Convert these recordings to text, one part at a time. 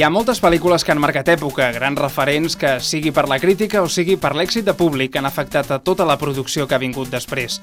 Hi ha moltes pel·lícules que han marcat època, grans referents que, sigui per la crítica o sigui per l'èxit de públic, han afectat a tota la producció que ha vingut després.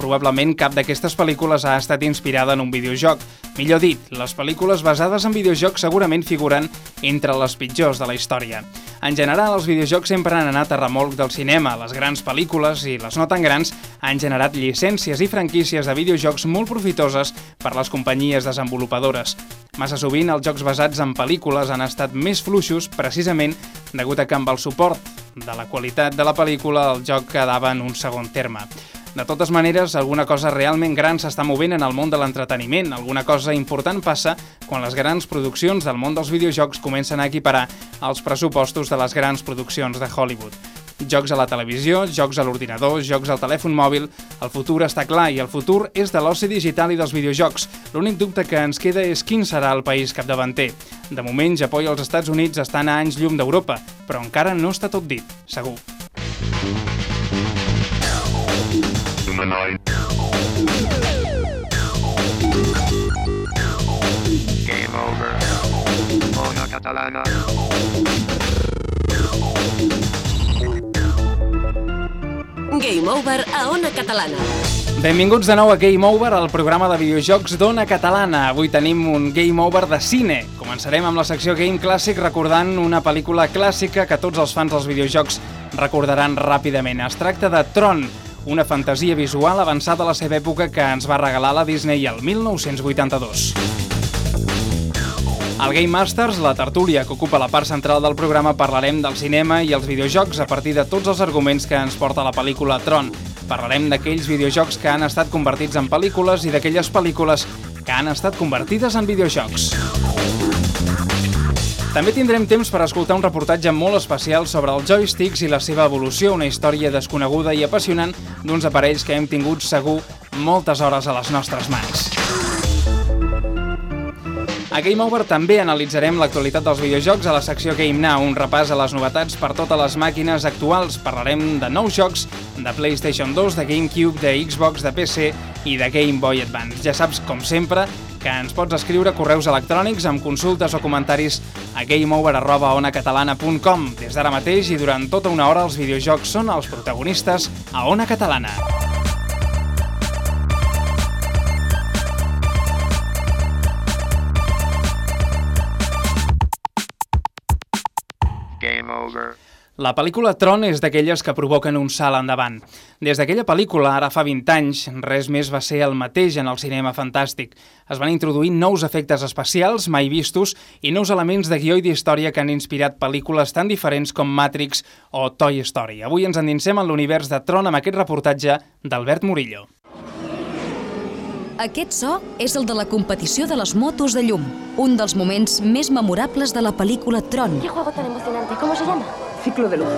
Probablement cap d'aquestes pel·lícules ha estat inspirada en un videojoc. Millor dit, les pel·lícules basades en videojocs segurament figuren entre les pitjors de la història. En general, els videojocs sempre han anat a remolc del cinema. Les grans pel·lícules i les no tan grans han generat llicències i franquícies de videojocs molt profitoses per les companyies desenvolupadores. Massa sovint els jocs basats en pel·lícules han estat més fluixos precisament degut a que amb el suport de la qualitat de la pel·lícula el joc quedava en un segon terme. De totes maneres, alguna cosa realment gran s'està movent en el món de l'entreteniment. Alguna cosa important passa quan les grans produccions del món dels videojocs comencen a equiparar els pressupostos de les grans produccions de Hollywood. Jocs a la televisió, jocs a l'ordinador, jocs al telèfon mòbil... El futur està clar i el futur és de l'oci digital i dels videojocs. L'únic dubte que ens queda és quin serà el país capdavanter. De moment, Japó i els Estats Units estan a anys llum d'Europa, però encara no està tot dit, segur. Game over. Ona catalana. Game over a Ona Catalana. Benvinguts de nou a Game Over, el programa de videojocs d'Ona Catalana. Avui tenim un Game Over de cine. Començarem amb la secció Game Clàssic recordant una pel·lícula clàssica que tots els fans dels videojocs recordaran ràpidament. Es tracta de Tron, una fantasia visual avançada a la seva època que ens va regalar la Disney el 1982. Al Game Masters, la tertúlia que ocupa la part central del programa, parlarem del cinema i els videojocs a partir de tots els arguments que ens porta la pel·lícula Tron. Parlarem d'aquells videojocs que han estat convertits en pel·lícules i d'aquelles pel·lícules que han estat convertides en videojocs. També tindrem temps per escoltar un reportatge molt especial sobre els joysticks i la seva evolució, una història desconeguda i apassionant d'uns aparells que hem tingut segur moltes hores a les nostres mans. A Game Over també analitzarem l'actualitat dels videojocs a la secció Game Now, un repàs a les novetats per totes les màquines actuals. Parlarem de nous jocs de PlayStation 2, de GameCube, de Xbox, de PC i de Game Boy Advance. Ja saps, com sempre, que ens pots escriure correus electrònics amb consultes o comentaris a gameover.onacatalana.com. Des d'ara mateix i durant tota una hora els videojocs són els protagonistes a Ona Catalana. Over. La pel·lícula Tron és d'aquelles que provoquen un salt endavant. Des d'aquella pel·lícula, ara fa 20 anys, res més va ser el mateix en el cinema fantàstic. Es van introduir nous efectes especials mai vistos i nous elements de guió i d'història que han inspirat pel·lícules tan diferents com Matrix o Toy Story. Avui ens endinsem en l'univers de Tron amb aquest reportatge d'Albert Murillo. Aquest so és el de la competició de les motos de llum, un dels moments més memorables de la pel·lícula Tron. ¿Qué juego tan emocionante? ¿Cómo se llama? Ciclo de luz.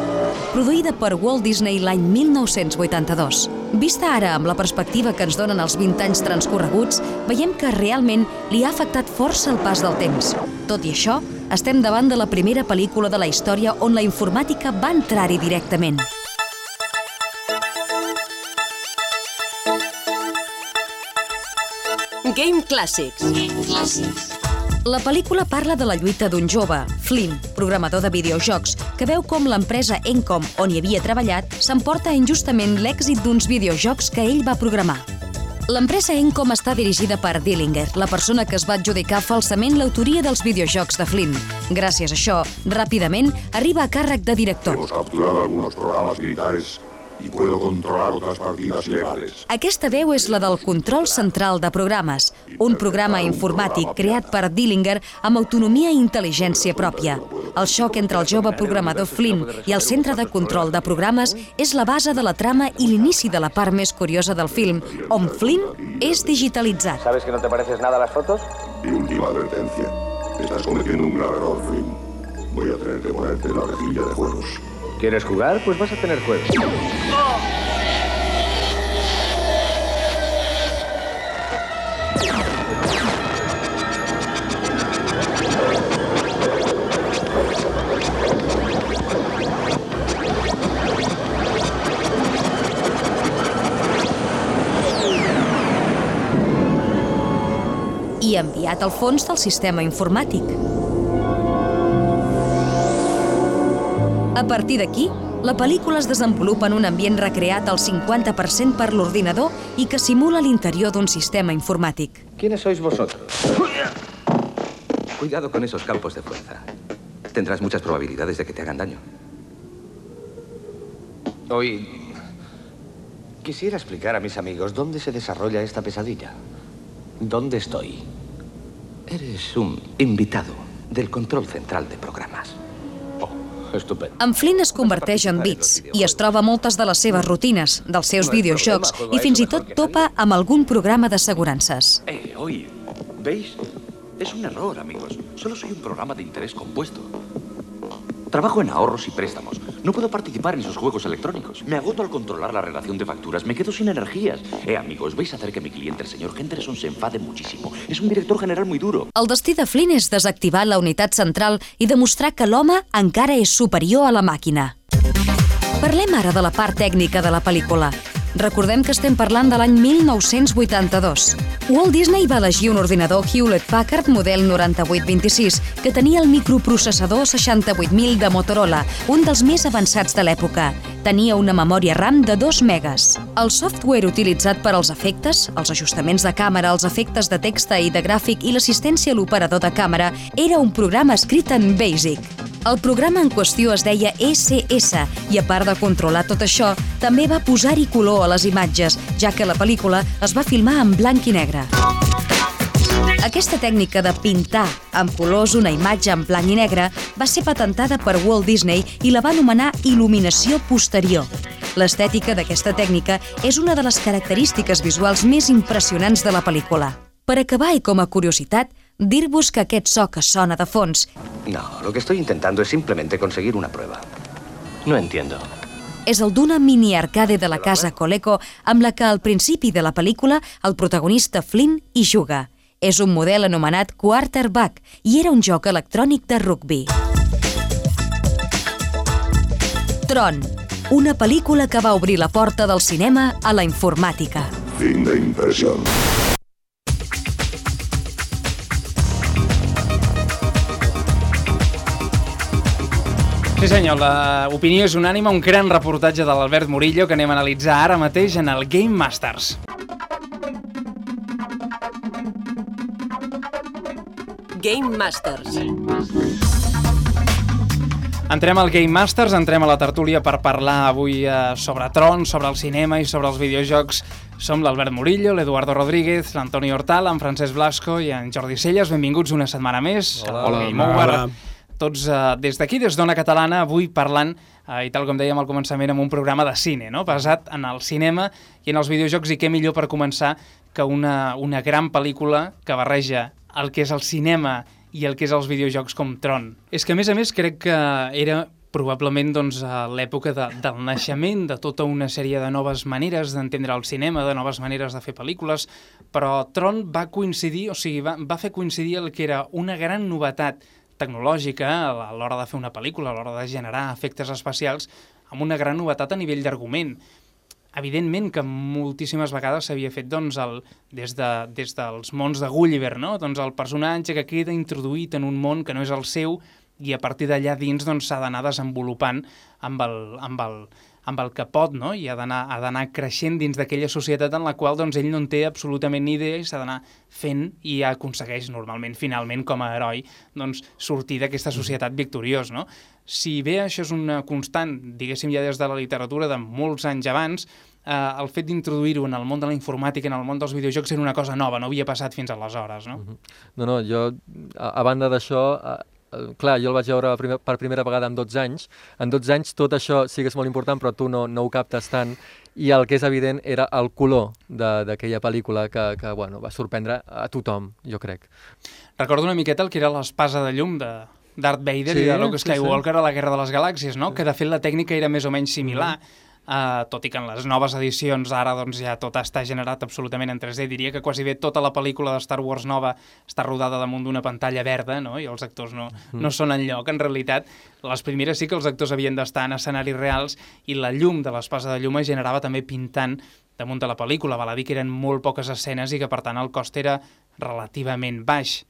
Produïda per Walt Disney l'any 1982. Vista ara amb la perspectiva que ens donen els 20 anys transcorreguts, veiem que realment li ha afectat força el pas del temps. Tot i això, estem davant de la primera pel·lícula de la història on la informàtica va entrar-hi directament. Game Classics. Game Classics. La pel·lícula parla de la lluita d'un jove, Flynn, programador de videojocs, que veu com l'empresa Encom, on hi havia treballat, s'emporta injustament l'èxit d'uns videojocs que ell va programar. L'empresa Encom està dirigida per Dillinger, la persona que es va adjudicar falsament l'autoria dels videojocs de Flynn. Gràcies a això, ràpidament arriba a càrrec de director. Hemos capturado algunos programas militares y puedo controlar otras partidas ilegales. Aquesta veu és la del Control Central de Programes, un programa informàtic creat per Dillinger amb autonomia i intel·ligència pròpia. El xoc entre el jove programador Flynn i el centre de control de programes és la base de la trama i l'inici de la part més curiosa del film, on Flynn és digitalitzat. ¿Sabes que no te pareces nada a las fotos? Y última advertencia. Estás cometiendo un grave error, Flynn. Voy a tener que ponerte en la rejilla de juegos. ¿Quieres jugar? Pues vas a tener juegos. i enviat al fons del sistema informàtic. A partir d'aquí, la pel·lícula es desenvolupa en un ambient recreat al 50% per l'ordinador i que simula l'interior d'un sistema informàtic. ¿Quiénes sois vosotros? Cuidado con esos campos de fuerza. Tendrás muchas probabilidades de que te hagan daño. Hoy quisiera explicar a mis amigos dónde se desarrolla esta pesadilla. ¿Dónde estoy? Eres un invitado del control central de programas. En Flynn es converteix en bits i es troba moltes de les seves rutines, dels seus videojocs i fins i tot topa amb algun programa d'assegurances. Eh, oye, ¿veis? Es un error, amigos. Solo soy un programa de interés compuesto. Trabajo en ahorros y préstamos. No puedo participar en esos juegos electrónicos. Me agoto al controlar la relación de facturas. Me quedo sin energías. Eh, amigos, vais a hacer que mi cliente, el señor Henderson, se enfade muchísimo. Es un director general muy duro. El destí de Flynn és desactivar la unitat central i demostrar que l'home encara és superior a la màquina. Parlem ara de la part tècnica de la pel·lícula. Recordem que estem parlant de l'any 1982. Walt Disney va elegir un ordinador Hewlett-Packard model 9826 que tenia el microprocessador 68000 de Motorola, un dels més avançats de l'època. Tenia una memòria RAM de 2 megas. El software utilitzat per als efectes, els ajustaments de càmera, els efectes de text i de gràfic i l'assistència a l'operador de càmera era un programa escrit en BASIC. El programa en qüestió es deia SS i, a part de controlar tot això, també va posar-hi color a les imatges, ja que la pel·lícula es va filmar en blanc i negre. Aquesta tècnica de pintar amb colors una imatge en blanc i negre va ser patentada per Walt Disney i la va anomenar il·luminació posterior. L'estètica d'aquesta tècnica és una de les característiques visuals més impressionants de la pel·lícula. Per acabar i com a curiositat, dir-vos que aquest so que sona de fons No, lo que estoy intentando es simplemente conseguir una prueba. No entiendo. és el d'una mini arcade de la casa Coleco amb la que al principi de la pel·lícula el protagonista Flynn hi juga. És un model anomenat Quarterback i era un joc electrònic de rugby. Tron, una pel·lícula que va obrir la porta del cinema a la informàtica. Fin de impresión. Sí senyor, l'opinió és unànima, un gran reportatge de l'Albert Murillo que anem a analitzar ara mateix en el Game Masters. Game Masters. Entrem al Game Masters, entrem a la tertúlia per parlar avui eh, sobre Tron, sobre el cinema i sobre els videojocs. Som l'Albert Murillo, l'Eduardo Rodríguez, l'Antoni Hortal, en Francesc Blasco i en Jordi Celles. Benvinguts una setmana més Hola. Game Over. Tots eh, des d'aquí, des d'Ona Catalana, avui parlant, eh, i tal com dèiem al començament, amb un programa de cine, no? basat en el cinema i en els videojocs, i què millor per començar que una, una gran pel·lícula que barreja el que és el cinema i el que és els videojocs com Tron. És que, a més a més, crec que era probablement doncs, a l'època de, del naixement de tota una sèrie de noves maneres d'entendre el cinema, de noves maneres de fer pel·lícules, però Tron va coincidir, o sigui, va, va fer coincidir el que era una gran novetat tecnològica a l'hora de fer una pel·lícula, a l'hora de generar efectes especials, amb una gran novetat a nivell d'argument. Evidentment que moltíssimes vegades s'havia fet doncs, el, des, de, des dels mons de Gulliver, no? doncs el personatge que queda introduït en un món que no és el seu i a partir d'allà dins doncs, s'ha d'anar desenvolupant amb el, amb el, amb el que pot, no? i ha d'anar creixent dins d'aquella societat en la qual doncs, ell no en té absolutament ni idea i s'ha d'anar fent i aconsegueix normalment, finalment, com a heroi, doncs, sortir d'aquesta societat victoriós. No? Si bé això és una constant, diguéssim ja des de la literatura de molts anys abans, eh, el fet d'introduir-ho en el món de la informàtica, en el món dels videojocs, era una cosa nova, no havia passat fins aleshores, no? No, no, jo, a, a banda d'això, eh, clar, jo el vaig veure primer, per primera vegada amb 12 anys. En 12 anys tot això sí que és molt important, però tu no, no ho captes tant. I el que és evident era el color de- d'aquella pel·lícula que, que bueno, va sorprendre a tothom, jo crec. Recordo una miqueta el que era l'espasa de llum de Darth Vader Sí, i de Luke sí, sí. Skywalker a la Guerra de les Galàxies, no? Que de fet la tècnica era més o menys similar, uh, tot i que en les noves edicions ara doncs, ja tot està generat absolutament en 3D. Diria que quasi bé tota la pel·lícula de Star Wars nova està rodada damunt d'una pantalla verda, no? I els actors no, no són en lloc. En realitat, les primeres sí que els actors havien d'estar en escenaris reals i la llum de l'espasa de llum es generava també pintant damunt de la pel·lícula. Val a dir que eren molt poques escenes i que, per tant, el cost era relativament baix.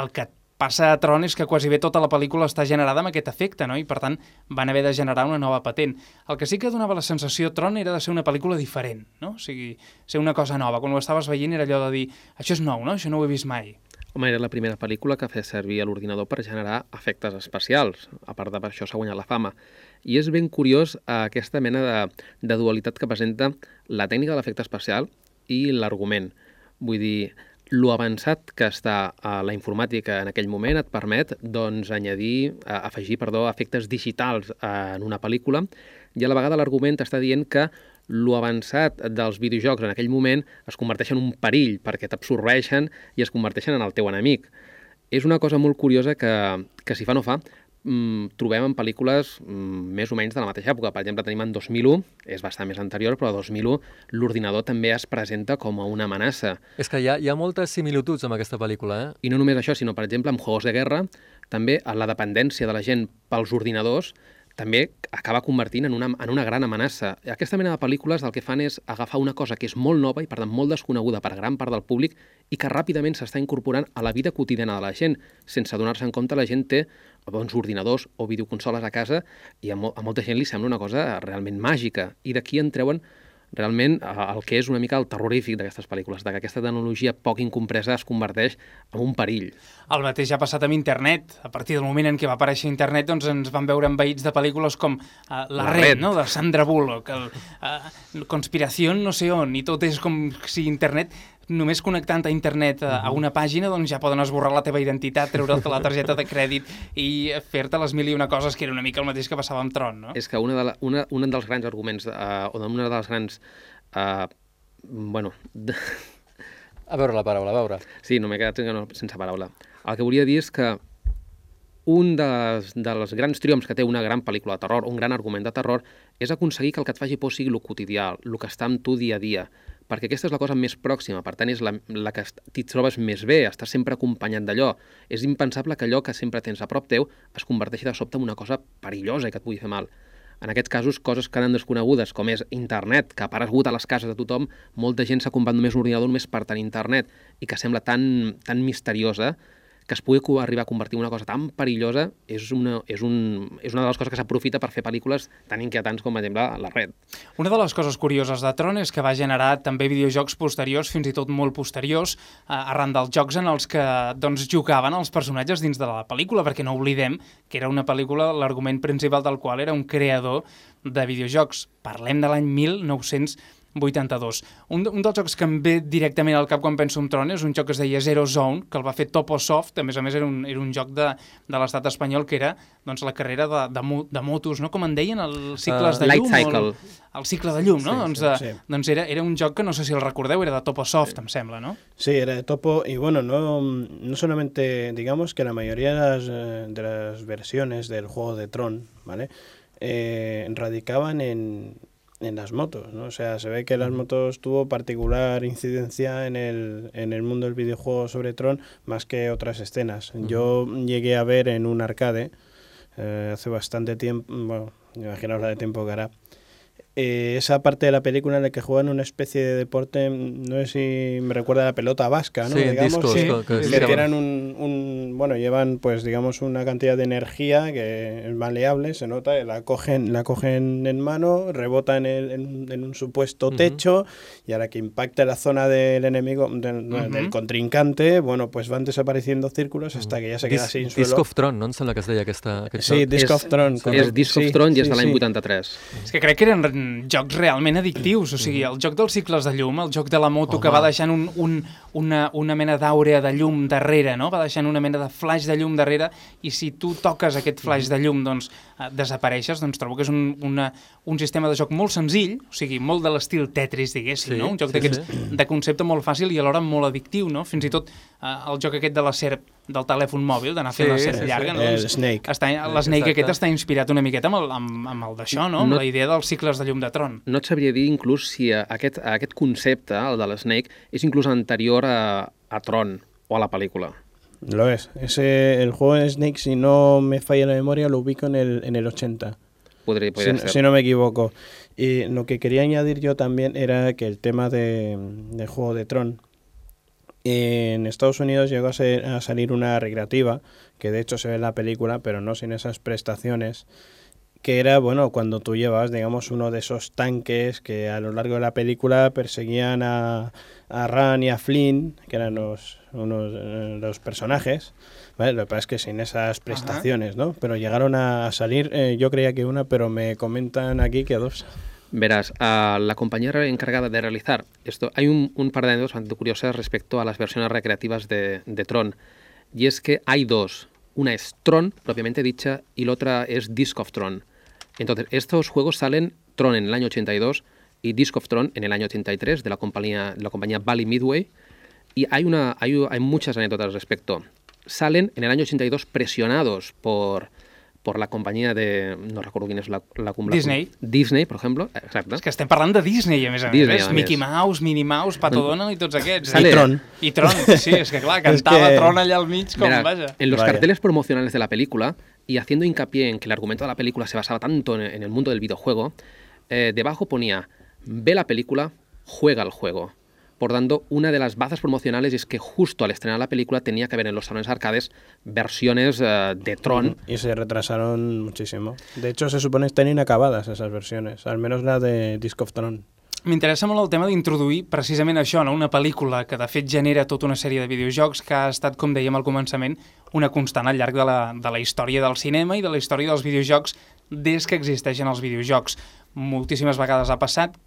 El que passa a Tron és que quasi bé tota la pel·lícula està generada amb aquest efecte, no? i per tant van haver de generar una nova patent. El que sí que donava la sensació Tron era de ser una pel·lícula diferent, no? o sigui, ser una cosa nova. Quan ho estaves veient era allò de dir, això és nou, no? això no ho he vist mai. Home, era la primera pel·lícula que feia servir l'ordinador per generar efectes especials. A part de per això s'ha guanyat la fama. I és ben curiós eh, aquesta mena de, de dualitat que presenta la tècnica de l'efecte especial i l'argument. Vull dir, lo avançat que està a la informàtica en aquell moment et permet doncs, añadir, afegir perdó, efectes digitals en una pel·lícula i a la vegada l'argument està dient que lo avançat dels videojocs en aquell moment es converteix en un perill perquè t'absorbeixen i es converteixen en el teu enemic. És una cosa molt curiosa que, que si fa no fa, mm, trobem en pel·lícules mm, més o menys de la mateixa època. Per exemple, tenim en 2001, és bastant més anterior, però a 2001 l'ordinador també es presenta com a una amenaça. És que hi ha, hi ha moltes similituds amb aquesta pel·lícula, eh? I no només això, sinó, per exemple, amb Juegos de Guerra, també la dependència de la gent pels ordinadors també acaba convertint en una, en una gran amenaça. Aquesta mena de pel·lícules el que fan és agafar una cosa que és molt nova i, per tant, molt desconeguda per gran part del públic i que ràpidament s'està incorporant a la vida quotidiana de la gent. Sense donar-se en compte, la gent té bons ordinadors o videoconsoles a casa i a, mo a molta gent li sembla una cosa realment màgica. I d'aquí en treuen realment el que és una mica el terrorífic d'aquestes pel·lícules, de que aquesta tecnologia poc incompresa es converteix en un perill. El mateix ha passat amb internet. A partir del moment en què va aparèixer internet, doncs ens van veure envaïts de pel·lícules com uh, La, La Red, Red, no?, de Sandra Bullock, el, uh, Conspiració no sé on, i tot és com si internet només connectant a internet a, a una pàgina doncs ja poden esborrar la teva identitat, treure'l la targeta de crèdit i fer-te les mil i una coses que era una mica el mateix que passava amb Tron, no? És que una, de la, una, un dels grans arguments, uh, o una de les grans... Uh, bueno... De... A veure la paraula, a veure. Sí, no m'he quedat sense paraula. El que volia dir és que un dels, dels grans triomfs que té una gran pel·lícula de terror, un gran argument de terror, és aconseguir que el que et faci por sigui el quotidià, el que està amb tu dia a dia perquè aquesta és la cosa més pròxima, per tant és la, la que t'hi trobes més bé, estàs sempre acompanyat d'allò. És impensable que allò que sempre tens a prop teu es converteixi de sobte en una cosa perillosa i que et pugui fer mal. En aquests casos, coses que han desconegudes, com és internet, que ha aparegut a les cases de tothom, molta gent s'ha comprat només un ordinador només per tenir internet i que sembla tan, tan misteriosa que es pugui arribar a convertir en una cosa tan perillosa és una, és un, és una de les coses que s'aprofita per fer pel·lícules tan inquietants com, per exemple, La Red. Una de les coses curioses de Tron és que va generar també videojocs posteriors, fins i tot molt posteriors, eh, arran dels jocs en els que doncs, jugaven els personatges dins de la pel·lícula, perquè no oblidem que era una pel·lícula, l'argument principal del qual era un creador de videojocs. Parlem de l'any 1900 82. Un, un dels jocs que em ve directament al cap quan penso en Tron és un joc que es deia Zero Zone, que el va fer Toposoft, a més a més era un, era un joc de, de l'estat espanyol que era doncs, la carrera de, de, de motos, no? com en deien, els cicles uh, de llum. Light Cycle. El, el cicle de llum, no? Sí, doncs, sí, sí. doncs era, era un joc que no sé si el recordeu, era de Toposoft, sí. em sembla, ¿no? Sí, era de Topo, y bueno, no, no solamente, digamos que la mayoría de las, eh, de las versiones del juego de Tron, ¿vale? Eh, radicaban en, en las motos, ¿no? O sea, se ve que las motos tuvo particular incidencia en el, en el mundo del videojuego sobre Tron más que otras escenas. Yo llegué a ver en un arcade eh, hace bastante tiempo, bueno, imaginaos la de tiempo que hará, eh, esa parte de la película en la que juegan una especie de deporte, no sé si me recuerda a la pelota vasca, ¿no? Sí, digamos, discos, sí, que, que tienen un, un, bueno, llevan pues digamos una cantidad de energía que es maleable, se nota, la cogen, la cogen en mano, rebota en, el, en, en un supuesto techo uh -huh. y a la que impacta la zona del enemigo, del, uh -huh. del contrincante, bueno, pues van desapareciendo círculos hasta que ya se queda sin suelo. Disc of Tron, no? Em sembla que es deia aquesta, aquest Sí, Disc of Tron. És Disc of Tron i és de l'any 83. És que crec que eren jocs realment addictius, o sigui, el joc dels cicles de llum, el joc de la moto Home. que va deixant un, un, una, una mena d'àurea de llum darrere, no? va deixant una mena de flash de llum darrere i si tu toques aquest flash de llum doncs eh, desapareixes, doncs trobo que és un, una, un sistema de joc molt senzill, o sigui, molt de l'estil Tetris, diguéssim, sí, no? un joc sí, sí. de concepte molt fàcil i alhora molt addictiu, no? fins i tot eh, el joc aquest de la serp del telèfon mòbil, d'anar fent sí, la serp sí, llarga. Sí. No? Doncs, Snake. Està, L'Snake aquest està inspirat una miqueta amb el, amb, amb el d'això, no? Amb no, la idea dels cicles de llum de tron. No et sabria dir inclús si aquest, aquest concepte, el de l'Snake, és inclús anterior a, a Tron o a la pel·lícula. Lo es. Ese, el juego de Snake, si no me falla la memoria, lo ubico en el, en el 80. Podría, podría si, si, no me equivoco. Y lo que quería añadir yo también era que el tema de, del juego de Tron En Estados Unidos llegó a, ser- a salir una recreativa, que de hecho se ve en la película, pero no sin esas prestaciones, que era, bueno, cuando tú llevas, digamos, uno de esos tanques que a lo largo de la película perseguían a, a Ran y a Flynn, que eran los, unos, eh, los personajes, ¿vale? Lo que pasa es que sin esas prestaciones, ¿no? Pero llegaron a salir, eh, yo creía que una, pero me comentan aquí que dos. Verás, a la compañía encargada de realizar esto, hay un, un par de anécdotas bastante curiosas respecto a las versiones recreativas de, de Tron. Y es que hay dos. Una es Tron, propiamente dicha, y la otra es Disc of Tron. Entonces, estos juegos salen Tron en el año 82 y Disc of Tron en el año 83 de la compañía, de la compañía Valley Midway. Y hay, una, hay, hay muchas anécdotas al respecto. Salen en el año 82 presionados por, por la compañía de... No recuerdo quién es la, la, la Disney. Disney, per exemple. Exacte. És que estem parlant de Disney, a més a Disney, més. a? Mickey més. Mouse, Minnie Mouse, Pato Donald i tots aquests. Sale- I Tron. I Tron, sí, és que clar, cantava que- Tron allà al mig com, vaja. en los Vaya. carteles promocionales de la película y haciendo hincapié en que el argumento de la película se basaba tanto en, en el mundo del videojuego, eh, debajo ponía, ve la película, juega el juego. Por tanto, una de las bazas promocionales es que justo al estrenar la película tenía que haber en los salones arcades versiones eh, de Tron. Y se retrasaron muchísimo. De hecho, se supone que están inacabadas esas versiones, al menos la de Disc of Tron. M'interessa molt el tema d'introduir precisament això, no? una pel·lícula que de fet genera tota una sèrie de videojocs que ha estat, com dèiem al començament, una constant al llarg de la, de la història del cinema i de la història dels videojocs des que existeixen els videojocs. Moltíssimes vegades ha passat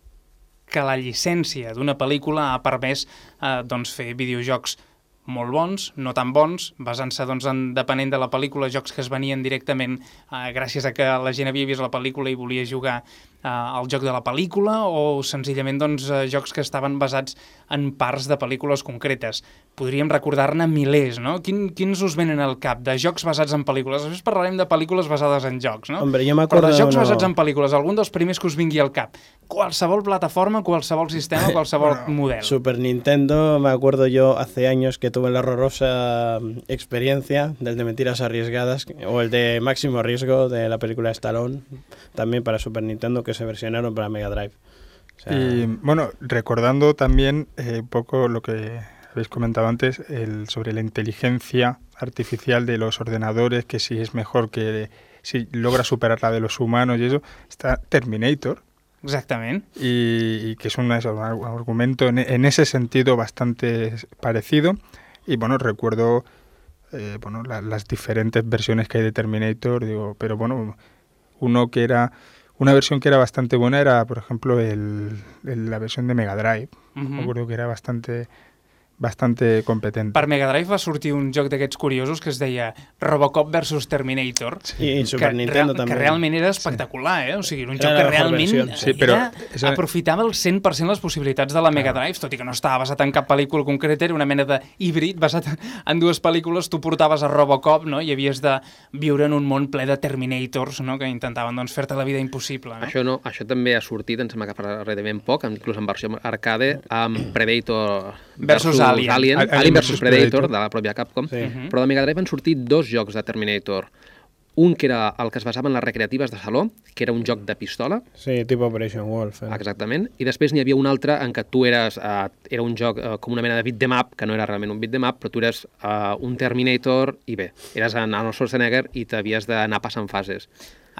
que la llicència d'una pel·lícula ha permès eh, doncs, fer videojocs molt bons, no tan bons, basant-se, doncs, en, depenent de la pel·lícula, jocs que es venien directament eh, gràcies a que la gent havia vist la pel·lícula i volia jugar eh, al joc de la pel·lícula o senzillament doncs, eh, jocs que estaven basats en parts de pel·lícules concretes. Podríem recordar-ne milers, no? Quin, quins us venen al cap de jocs basats en pel·lícules? Després parlarem de pel·lícules basades en jocs, no? Hombre, jo Però de jocs d'uno- basats en pel·lícules, algun dels primers que us vingui al cap. Qualsevol plataforma, qualsevol sistema, qualsevol model. Super Nintendo, me acuerdo yo hace años que tuve la horrorosa mm, experiencia del de Mentiras Arriesgadas o el de Máximo Riesgo de la película de Stallone, también para Super Nintendo que se versionaron para Mega Drive. O sea, Y bueno, recordando también eh, un poco lo que habéis comentado antes, el, sobre la inteligencia artificial de los ordenadores, que si es mejor que si logra superar la de los humanos y eso, está Terminator. Exactament. Y, y que es un, argumento en, en ese sentido bastante parecido. Y bueno, recuerdo eh, bueno, la- las diferentes versiones que hay de Terminator, digo, pero bueno, uno que era una versión que era bastante buena era, por ejemplo, el, el- la versión de Mega Drive. Me acuerdo que era bastante bastante competente. Per Mega Drive va sortir un joc d'aquests curiosos que es deia Robocop versus Terminator. I en Super que, Nintendo real, també. que realment era espectacular, eh? O sigui, era un Era joc que realment. Sí, però era, aprofitava al 100% les possibilitats de la Mega Drive, tot i que no estava basat en cap pel·lícula concreta, era una mena de híbrid basat en dues pel·lícules. Tu portaves a Robocop no? i havies de viure en un món ple de Terminators no? que intentaven doncs, fer-te la vida impossible. No? Això, no, això també ha sortit, em sembla que farà relativament poc, inclús en versió arcade, amb Predator Versus Alien. Alien, Alien Alien versus versus Predator, Predator. de la pròpia Capcom. Sí. Però de Mega Drive van sortir dos jocs de Terminator. Un que era el que es basava en les recreatives de saló, que era un joc de pistola, Sí, tipo Operation Wolf. eh. exactament, i després n'hi havia un altre en què tu eres, uh, era un joc uh, com una mena de beat them up, que no era realment un beat them up, però tu eres uh, un Terminator i bé, eres en Arnold Schwarzenegger i t'havies d'anar passant fases.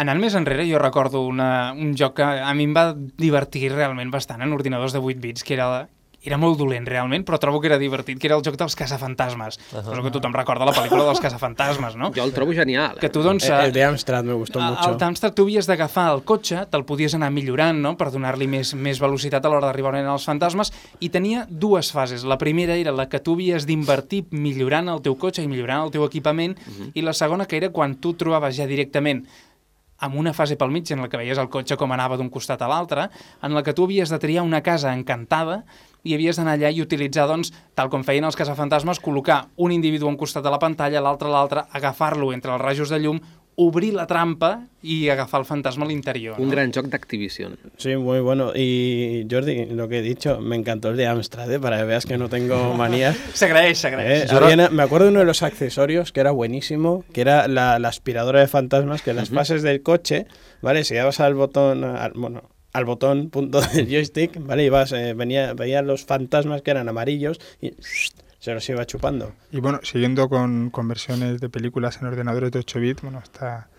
Anant més enrere, jo recordo una, un joc que a mi em va divertir realment bastant en ordinadors de 8 bits, que era era molt dolent realment, però trobo que era divertit, que era el joc dels caçafantasmes. Uh -huh. que tothom recorda la pel·lícula dels caçafantasmes, no? Jo el trobo genial. Que Eh? tu, doncs... El, eh, el de Amstrad me gustó mucho. Al Amstrad tu havies d'agafar el cotxe, te'l podies anar millorant, no?, per donar-li més, més velocitat a l'hora d'arribar on eren els fantasmes, i tenia dues fases. La primera era la que tu havies d'invertir millorant el teu cotxe i millorant el teu equipament, i la segona que era quan tu trobaves ja directament amb una fase pel mig en la que veies el cotxe com anava d'un costat a l'altre, en la que tu havies de triar una casa encantada i havies d'anar allà i utilitzar, doncs, tal com feien els caçafantasmes, col·locar un individu a un costat de la pantalla, l'altre a l'altre, agafar-lo entre els rajos de llum, obrir la trampa i agafar el fantasma a l'interior. Un no? gran joc d'Activision. Sí, muy bueno. Y Jordi, lo que he dicho, me encantó el de Amstrad, ¿eh? para que veas que no tengo manías. S'agraeix, s'agraeix. Eh, había me acuerdo de uno de los accesorios que era buenísimo, que era la, la aspiradora de fantasmas, que en las fases del coche, ¿vale? Si dabas al botón, al- bueno, al botón punto del joystick, ¿vale? Y vas, eh, venía, veías los fantasmas que eran amarillos y se los iba chupando. Y bueno, siguiendo con, con versiones de películas en ordenadores de 8 bits, bueno, está,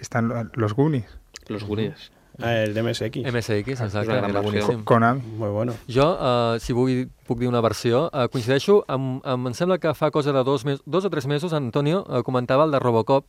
están lo- los Goonies. Los Goonies. Ah, el de MSX. MSX, exacte, era boníssim. Conan. Muy bueno. Jo, uh, si vull, puc dir una versió, uh, coincideixo amb, amb, em sembla que fa cosa de dos, mes, dos o tres mesos, Antonio uh, comentava el de Robocop,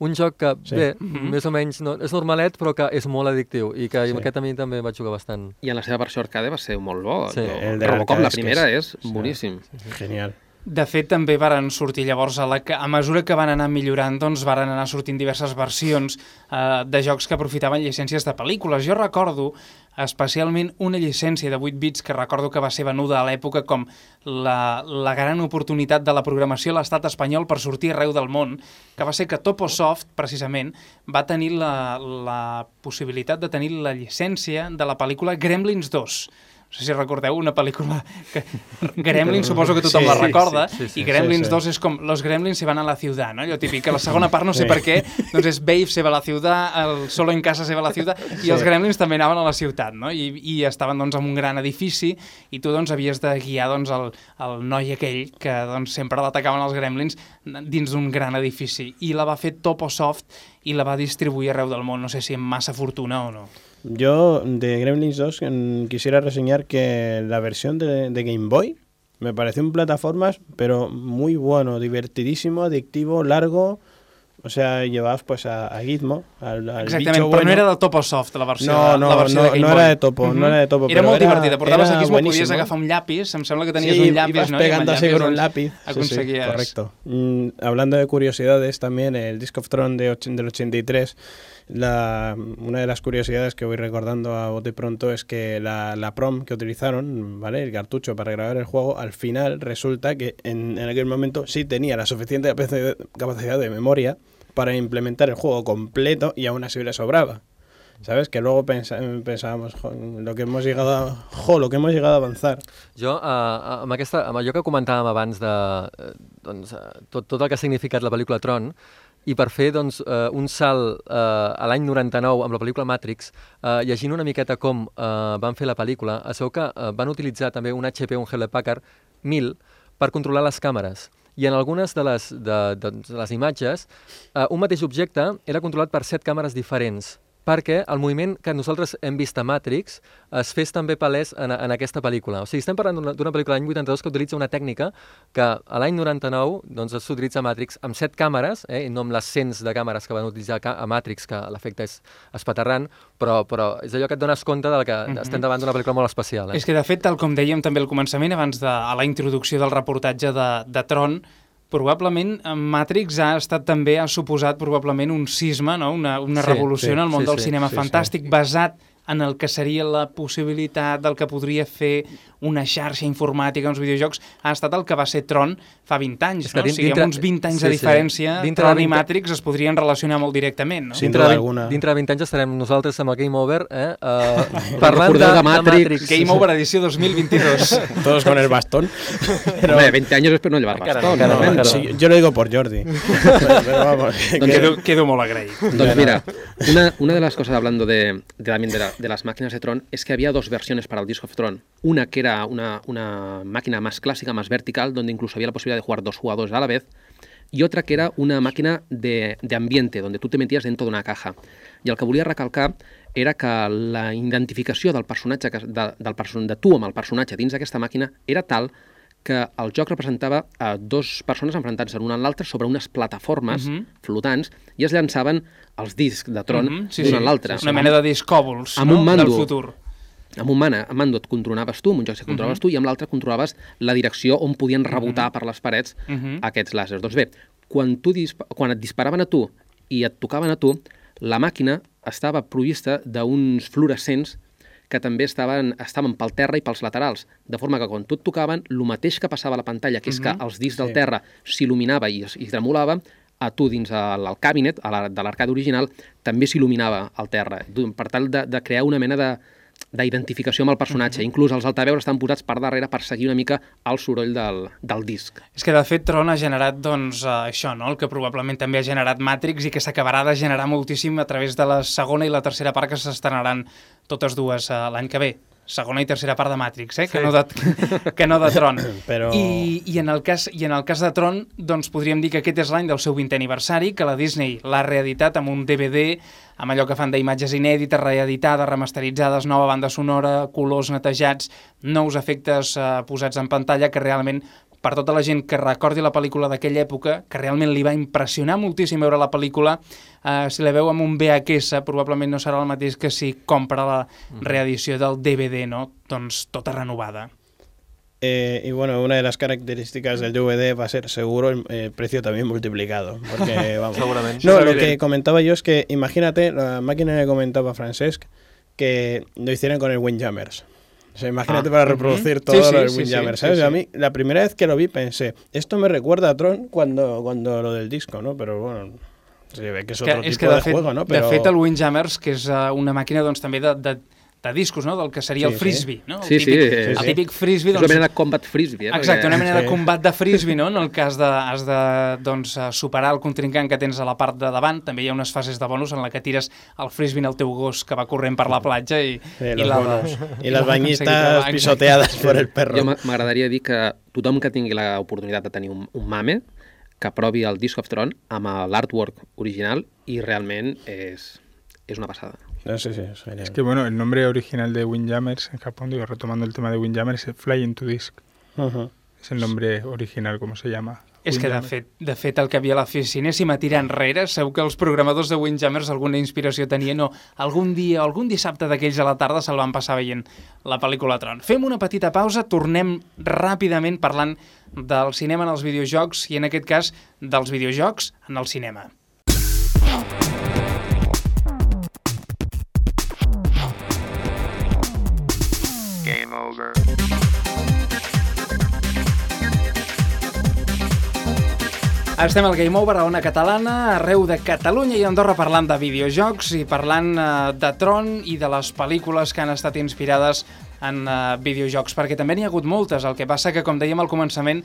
un joc que, Sí. bé, Mhm. més o menys, no, és normalet, però que és molt addictiu, i que Sí. sí. aquest a mi també vaig jugar bastant. I en la seva versió arcade va ser molt bo. Sí. El de Robocop, la primera, és- és, boníssim. Genial. De fet, també varen sortir llavors, a, la que, a mesura que van anar millorant, doncs varen anar sortint diverses versions eh, de jocs que aprofitaven llicències de pel·lícules. Jo recordo especialment una llicència de 8 bits que recordo que va ser venuda a l'època com la, la gran oportunitat de la programació a l'estat espanyol per sortir arreu del món, que va ser que Toposoft, precisament, va tenir la, la possibilitat de tenir la llicència de la pel·lícula Gremlins 2. No sé si recordeu una pel·lícula que... Gremlins, suposo que tothom Sí, la recorda, sí, sí, sí. i Gremlins Sí, sí. 2 és com Los Gremlins se van a la ciudad, no? Allò típic, que la segona part no sé Sí. per què, doncs és Babe se va a la ciutat, el Solo en casa se va a la ciutat, i Sí. els Gremlins també anaven a la ciutat, no? I, i estaven doncs en un gran edifici i tu doncs havies de guiar doncs el, el noi aquell que doncs sempre l'atacaven els Gremlins dins d'un gran edifici. I la va fer Toposoft i la va distribuir arreu del món, no sé si amb massa fortuna o no. Yo de Gremlins 2 mm, quisiera reseñar que la versión de, de Game Boy me pareció en plataformas, pero muy bueno, divertidísimo, adictivo, largo. O sea, llevabas pues a, a Gizmo, al, al Exactament, bicho però no era de Toposoft la versió, No, no, la versió no, de Game no Boy. era de Topo, no era de Topo, Era molt era- divertida, portaves aquí, podies buenísimo. agafar un llapis, em sembla que tenies Sí, un llapis, ibas no? pegando así con un lápiz. Sí, correcto. Mm, hablando de curiosidades también, el Disc of Tron de del 83, la, una de las curiosidades que voy recordando a bote pronto es que la, la prom que utilizaron, ¿vale? El cartucho para grabar el juego, al final resulta que en, en aquel momento sí tenía la suficiente capacidad de memoria para implementar el juego completo y aún así le sobraba. ¿Sabes? Que luego pensábamos, "Jo, lo que hemos llegado a, jo, lo que hemos llegado a avanzar. Jo, uh, amb, aquesta, amb allò que comentàvem abans de uh, doncs, uh, tot, tot el que ha significat la pel·lícula Tron, i per fer doncs, uh, un salt uh, a l'any 99 amb la pel·lícula Matrix, uh, llegint una miqueta com uh, van fer la pel·lícula, es veu que uh, van utilitzar també un HP, un Hewlett Packard 1000, per controlar les càmeres. I en algunes de les, de, de, de les imatges, uh, un mateix objecte era controlat per set càmeres diferents perquè el moviment que nosaltres hem vist a Matrix es fes també palès en, en aquesta pel·lícula. O sigui, estem parlant d'una pel·lícula de l'any 82 que utilitza una tècnica que a l'any 99 doncs, s'utilitza a Matrix amb set càmeres, eh, i no amb les cents de càmeres que van utilitzar a Matrix, que l'efecte és espaterrant, però, però és allò que et dones compte del que Mhm. estem davant d'una pel·lícula molt especial. Eh? És que, de fet, tal com dèiem també al començament, abans de a la introducció del reportatge de, de Tron, probablement eh, Matrix ha estat també, ha suposat probablement un sisme, no? una, una Sí, revolució sí, en el món sí, del sí, cinema sí, sí. fantàstic basat en el que seria la possibilitat del que podria fer una xarxa informàtica, uns videojocs, ha estat el que va ser Tron fa 20 anys, És que no? din- o sigui, dintre- amb uns 20 anys sí, de sí. diferència, Dintre Tron de i 20 Matrix es podrien relacionar molt directament, no? Sí. Dintre, de, 20 alguna. dintre de 20 anys estarem nosaltres amb el Game Over eh, uh, parlant Recordeu de, de Matrix. Game Over edició 2022. Todos con el bastón. Pero... Hombre, 20 años después no llevar bastón. no, encara no, no, Sí, yo lo digo por Jordi. pero, pero vamos, que- Doncs quedo, quedo molt agraït. Doncs mira, una, una de las cosas hablando de, de, también de, la- de las máquinas de Tron es que había dos versiones para el Disc of Tron. Una que era una, una máquina más clásica, más vertical, donde incluso había la posibilidad de jugar dos jugadores a la vez, y otra que era una máquina de, de ambiente, donde tú te metías dentro d'una caja. I el que volia recalcar era que la identificació del personatge, que, de, del person, de tu amb el personatge dins d'aquesta màquina era tal que el joc representava a dos persones enfrontant-se l'una en l'altra sobre unes plataformes Mhm. flotants i es llançaven els discs de tron Mhm, sí, l'un sí. en l'altre. Una mena de discòbols Amb no? un mando. del futur. Amb un mana, amb mando et controlaves tu, amb un joc que controlaves Mhm. tu, i amb l'altre controlaves la direcció on podien rebotar per les parets Mhm. aquests làsers. Doncs bé, quan, tu quan et disparaven a tu i et tocaven a tu, la màquina estava provista d'uns fluorescents que també estaven, estaven pel terra i pels laterals, de forma que quan tu et tocaven, el mateix que passava a la pantalla, que és que Mhm. els discs del Sí. terra s'il·luminava i, i tremolava, a tu dins el, el cabinet, a la, de l'arcade original, també s'il·luminava el terra, per tal de, de crear una mena de d'identificació amb el personatge. Inclús els altaveus estan posats per darrere per seguir una mica el soroll del, del disc. És que, de fet, Tron ha generat, doncs, eh, això, no?, el que probablement també ha generat Matrix i que s'acabarà de generar moltíssim a través de la segona i la tercera part que s'estrenaran totes dues eh, l'any que ve, segona i tercera part de Matrix, eh? que, no de, que no de Tron. Però- I, i, en el cas, I en el cas de Tron, doncs podríem dir que aquest és l'any del seu 20è aniversari, que la Disney l'ha reeditat amb un DVD, amb allò que fan d'imatges inèdites, reeditades, remasteritzades, nova banda sonora, colors netejats, nous efectes eh, posats en pantalla, que realment per tota la gent que recordi la pel·lícula d'aquella època, que realment li va impressionar moltíssim veure la pel·lícula, eh, si la veu amb un VHS probablement no serà el mateix que si compra la reedició del DVD, no? Doncs tota renovada. Eh, y bueno, una de las características del DVD va a ser seguro el eh, precio también multiplicado. Porque, vamos. Seguramente. No, lo que comentaba yo es que imagínate la máquina que comentaba Francesc que lo hicieran con el Windjammers. O sea, imagínate Ah, para reproducir todo sí, lo del sí, Windjammers, sí, ¿sabes? sí, A mí, la primera vez que lo vi pensé, esto me recuerda a Tron cuando, cuando lo del disco, ¿no? Pero bueno, se ve que es otro que, és tipo que, de, de fet, juego, ¿no? de Pero... fet el Windjammers, que és uh, una màquina doncs, també de, de, de discos, no? del que seria Sí, el sí. frisbee. No? El Sí, sí, típic, sí, el sí. típic frisbee... És Doncs, una mena de combat frisbee. Eh? Exacte, una mena de combat de frisbee, no? En el cas de, has de doncs, eh, superar el contrincant que tens a la part de davant. També hi ha unes fases de bonus en la que tires el frisbee al teu gos que va corrent per la platja i, Sí, i la bonus. i bañistas trobar. Exacte. pisoteadas por el perro. Jo m'a- m'agradaria dir que tothom que tingui l'oportunitat de tenir un, un mame, que provi el Disc of Tron amb l'artwork original i realment és, és una passada. No, sí, sí, es genial. Es que bueno, el nombre original de Windjammers en Japón, digo, retomando el tema de Windjammers, es Flying to Disc. Ujú. Es el nombre original, como se llama. És que, de fet, de fet, el que havia a la fi, si anéssim a tirar enrere, segur que els programadors de Windjammers alguna inspiració tenien o algun dia, algun dissabte d'aquells a la tarda se'l van passar veient la pel·lícula Tron. Fem una petita pausa, tornem ràpidament parlant del cinema en els videojocs i, en aquest cas, dels videojocs en el cinema. Estem al Game Over a Ona Catalana, arreu de Catalunya i Andorra parlant de videojocs i parlant eh, de Tron i de les pel·lícules que han estat inspirades en eh, videojocs, perquè també n'hi ha hagut moltes. El que passa que, com dèiem al començament,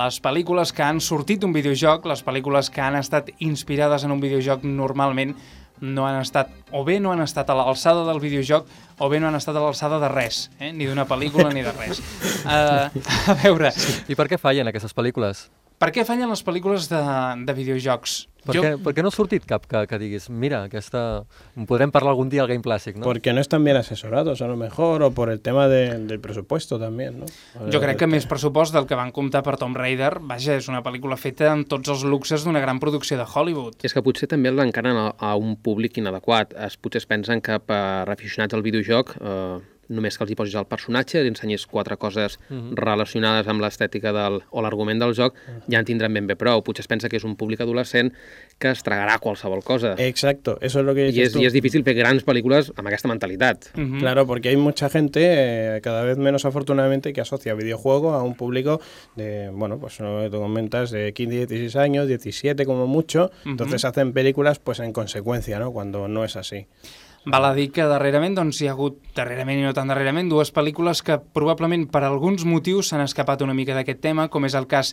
les pel·lícules que han sortit d'un videojoc, les pel·lícules que han estat inspirades en un videojoc normalment no han estat, o bé no han estat a l'alçada del videojoc, o bé no han estat a l'alçada de res, eh? ni d'una pel·lícula ni de res. Uh, a veure, I per què fallen aquestes pel·lícules? per què fallen les pel·lícules de, de videojocs? Per, jo... què, per què no ha sortit cap que, que diguis, mira, aquesta... En podrem parlar algun dia al Game Classic, no? Porque no están bien asesorados, a lo mejor, o por el tema de- del presupuesto también, ¿no? Jo crec que més pressupost del que van comptar per Tomb Raider, vaja, és una pel·lícula feta amb tots els luxes d'una gran producció de Hollywood. És que potser també l'encaren a, a un públic inadequat. Es, potser es pensen que per aficionats al videojoc eh, només que els hi posis el personatge, li ensenyis quatre coses Mhm. relacionades amb l'estètica del, o l'argument del joc, ja en tindran ben bé prou. Potser es pensa que és un públic adolescent que es tragarà qualsevol cosa. Exacto, eso es lo que I és, tú. I és difícil fer grans pel·lícules amb aquesta mentalitat. Claro, porque hay mucha gente, eh, cada vez menos afortunadamente, que asocia videojuego a un público de, bueno, pues que tú comentas, de 15, 16 años, 17 como mucho, entonces hacen películas pues en consecuencia, ¿no? Cuando no es así. Val a dir que darrerament doncs, hi ha hagut, darrerament i no tan darrerament, dues pel·lícules que probablement per alguns motius s'han escapat una mica d'aquest tema, com és el cas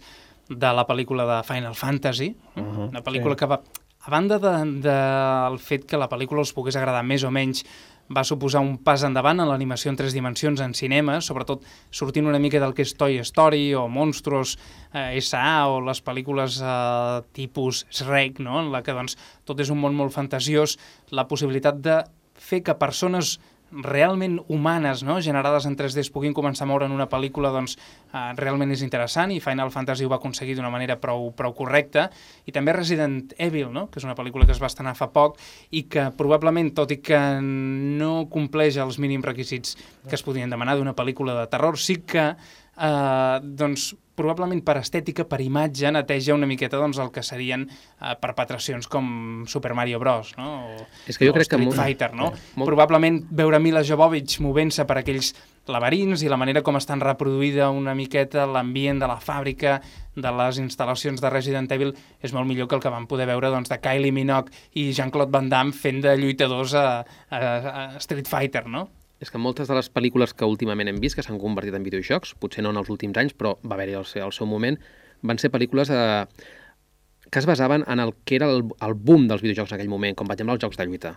de la pel·lícula de Final Fantasy, Mhm, una pel·lícula sí. que va... A banda del de, del fet que la pel·lícula els pogués agradar més o menys, va suposar un pas endavant en l'animació en tres dimensions en cinema, sobretot sortint una mica del que és Toy Story o Monstruos eh, S.A. o les pel·lícules eh, tipus Shrek, no? en la que doncs, tot és un món molt fantasiós, la possibilitat de fer que persones realment humanes, no? generades en 3D, es puguin començar a moure en una pel·lícula, doncs eh, realment és interessant i Final Fantasy ho va aconseguir d'una manera prou, prou correcta. I també Resident Evil, no? que és una pel·lícula que es va estrenar fa poc i que probablement, tot i que no compleix els mínims requisits que es podien demanar d'una pel·lícula de terror, sí que eh, doncs, probablement per estètica, per imatge, neteja una miqueta doncs, el que serien eh, perpetracions com Super Mario Bros. No? O, És que jo o crec que Street molt- Fighter, no? molt- Probablement veure Mila Jovovich movent-se per aquells laberints i la manera com estan reproduïda una miqueta l'ambient de la fàbrica, de les instal·lacions de Resident Evil, és molt millor que el que vam poder veure doncs, de Kylie Minogue i Jean-Claude Van Damme fent de lluitadors a, a, a Street Fighter, no? És que moltes de les pel·lícules que últimament hem vist, que s'han convertit en videojocs, potser no en els últims anys, però va haver-hi el, seu- el seu moment, van ser pel·lícules eh, que es basaven en el que era el, el boom dels videojocs en aquell moment, com per exemple els jocs de lluita.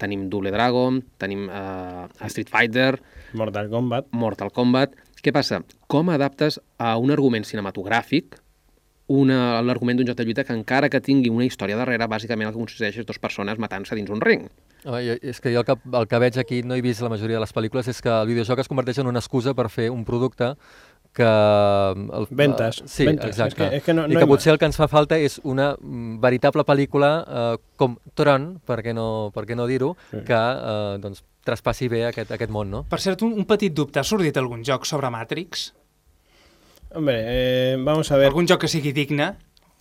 tenim Double Dragon, tenim uh, Street Fighter, Mortal Kombat. Mortal Kombat. Què passa? Com adaptes a un argument cinematogràfic l'argument d'un joc de lluita que encara que tingui una història darrere, bàsicament el que consisteix és dues persones matant-se dins un ring. Home, jo, és que jo el que, el que veig aquí, no he vist la majoria de les pel·lícules, és que el videojoc es converteix en una excusa per fer un producte que... El, Ventes, Sí, ventes. exacte. És que- és que no- I no que hi potser el que ens fa falta és una mm, veritable pel·lícula eh, com Tron, per què no, per què no dir-ho, Sí. que eh, doncs, traspassi bé aquest, aquest món, no? Per cert, un, un petit dubte. Ha sortit algun joc sobre Matrix? Hombre, eh, vamos a ver. Algun joc que sigui digne?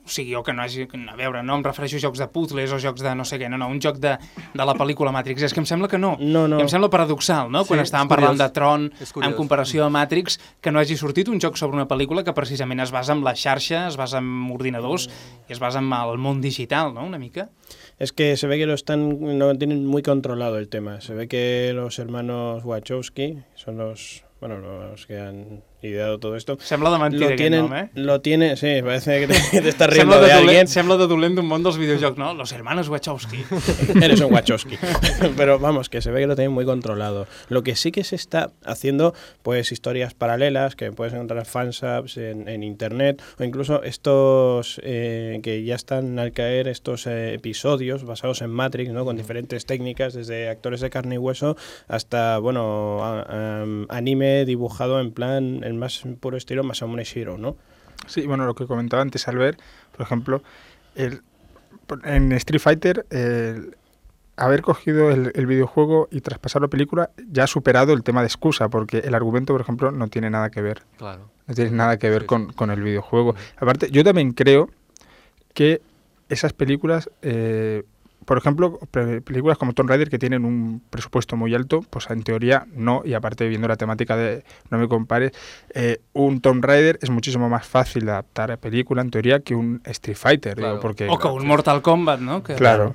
O sigui, o que no hagi... A veure, no em refereixo a jocs de puzzles o jocs de no sé què, no, no, un joc de, de la pel·lícula Matrix. És que em sembla que no. No, no. I em sembla paradoxal, no? Sí, Quan estàvem curiós. parlant de Tron en comparació a Matrix, que no hagi sortit un joc sobre una pel·lícula que precisament es basa en la xarxa, es basa en ordinadors i es basa en el món digital, no?, una mica. Es que se ve que lo están, no tienen muy controlado el tema. Se ve que los hermanos Wachowski son los, bueno, los que han ideado todo esto. Sembla de mentida lo tienen, nom, eh? Lo tiene, sí, parece que te, estás riendo Sembla de, de, alguien. sembla de dolent d'un món dels videojocs, no? Los hermanos Wachowski. Eres un Wachowski. Pero vamos, que se ve que lo tienen muy controlado. Lo que sí que se está haciendo, pues historias paralelas que puedes encontrar fansubs en, en internet o incluso estos eh, que ya están al caer, estos eh, episodios basados en Matrix, ¿no? Con diferentes técnicas, desde actores de carne y hueso hasta, bueno, a- anime dibujado en plan, el más puro estilo Masamune Shiro, ¿no? Sí, bueno, lo que comentaba antes Albert, por ejemplo, el, en Street Fighter, el haber cogido el, el videojuego y traspasarlo a película ya ha superado el tema de excusa, porque el argumento, por ejemplo, no tiene nada que ver. Claro. No tiene nada que ver con, con el videojuego. Aparte, yo también creo que esas películas, eh, por ejemplo, pe- películas como Tomb Raider que tienen un presupuesto muy alto, pues en teoría no, y aparte viendo la temática de No me compares, eh, un Tomb Raider es muchísimo más fácil de adaptar a película en teoría que un Street Fighter, digo, Claro. porque... O que un Mortal Kombat, no? Que, Claro.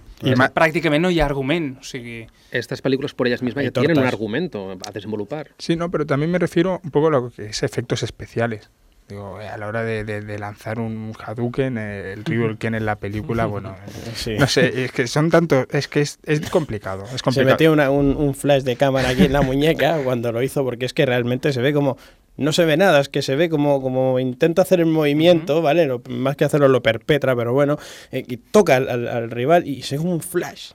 pràcticament no hi ha argument. O sigui, Estas películas por ellas mismas Hay ya tienen un argumento a desenvolupar. Sí, no, pero también me refiero un poco a lo que es efectos especiales. Digo, eh, a la hora de, de- de lanzar un Hadouken, eh, el Ryuken en la película, bueno, eh, Sí. no sé, es que son tantos, es que es, es complicado, es Se metió una- un, un flash de cámara aquí en la muñeca cuando lo hizo, porque es que realmente se ve como. No se ve nada, es que se ve como, como intenta hacer el movimiento, ¿vale? Lo- más que hacerlo lo perpetra, pero bueno, eh, y toca al, al- al rival y se ve como un flash.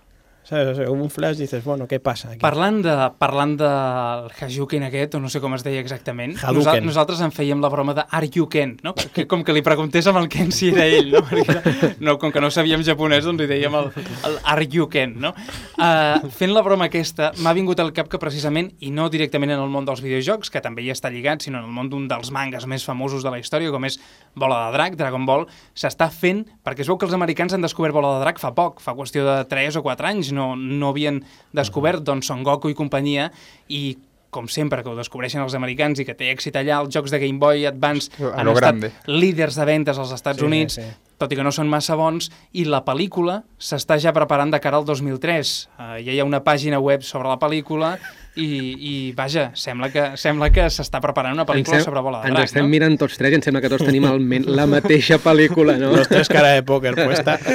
¿Sabes? O sea, un flash dices, bueno, ¿qué pasa aquí? Parlant de, parlant del Hajuken aquest, o no sé com es deia exactament, Hadouken. nosaltres en fèiem la broma de Are you Ken, no? Que, com que li preguntés amb el Ken si era ell, no? Perquè, no com que no sabíem japonès, doncs li dèiem el, el Are you Ken, no? Uh, fent la broma aquesta, m'ha vingut al cap que precisament, i no directament en el món dels videojocs, que també hi està lligat, sinó en el món d'un dels mangas més famosos de la història, com és Bola de Drac, Dragon Ball, s'està fent, perquè es veu que els americans han descobert Bola de Drac fa poc, fa qüestió de 3 o 4 anys, no, no havien descobert doncs, Son Goku i companyia, i com sempre, que ho descobreixen els americans i que té èxit allà, els jocs de Game Boy Advance A han estat grande. líders de ventes als Estats Sí, Units, sí. tot i que no són massa bons, i la pel·lícula s'està ja preparant de cara al 2003. Uh, ja hi ha una pàgina web sobre la pel·lícula i, i vaja, sembla que sembla que s'està preparant una pel·lícula Ens, sobre bola de ens drac, estem no? mirant tots tres i em sembla que tots tenim el, men- la mateixa pel·lícula, no? Los tres cara de póker puesta.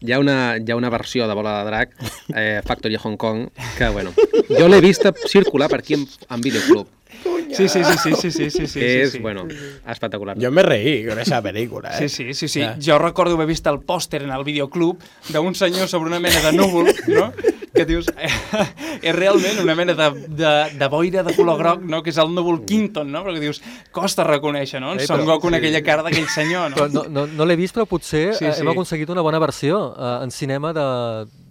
Hi ha una, hi ha una versió de Bola de Drac, eh, Factory Hong Kong, que, bueno, jo l'he vista circular per aquí en, en videoclub. Sí, sí, sí, sí, sí, sí, sí, sí, que és, sí. bueno, espectacular. Yo me reí con esa película, ¿eh? Sí, sí, sí, sí. Ja. Jo recordo haver vist el pòster en el videoclub d'un senyor sobre una mena de núvol, no? Que dius, és realment una mena de, de, de boira de color groc, no? Que és el núvol Quinton, no? Perquè dius, costa reconèixer, no? En Ei, Son però- Goku en sí. aquella cara d'aquell senyor, Però no? no, no, no l'he vist, però potser Sí, sí, sí. hem aconseguit una bona versió eh, en cinema de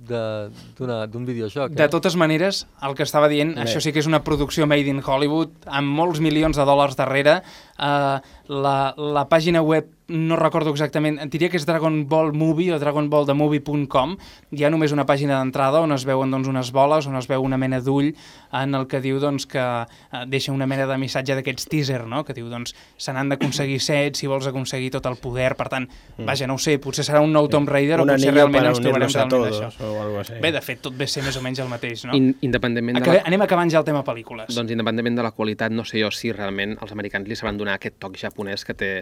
d'un videojoc. De totes maneres, el que estava dient, Bé. això sí que és una producció made in Hollywood, amb molts milions de dòlars darrere. Uh, la, la pàgina web, no recordo exactament, diria que és Dragon Ball Movie o dragonballthemovie.com. Hi ha només una pàgina d'entrada on es veuen doncs, unes boles, on es veu una mena d'ull en el que diu doncs, que uh, deixa una mena de missatge d'aquests teaser, no? que diu doncs, se n'han d'aconseguir set si vols aconseguir tot el poder. Per tant, vaja, no ho sé, potser serà un nou Tomb Raider Un o potser realment ens trobarem realment d'això. o. Bé, de fet, tot ve ser més o menys el mateix, no? In, independentment de Acabe, la, anem acabant ja el tema pel·lícules. doncs independentment de la qualitat, no sé jo si realment els americans li saben donar aquest toc japonès que té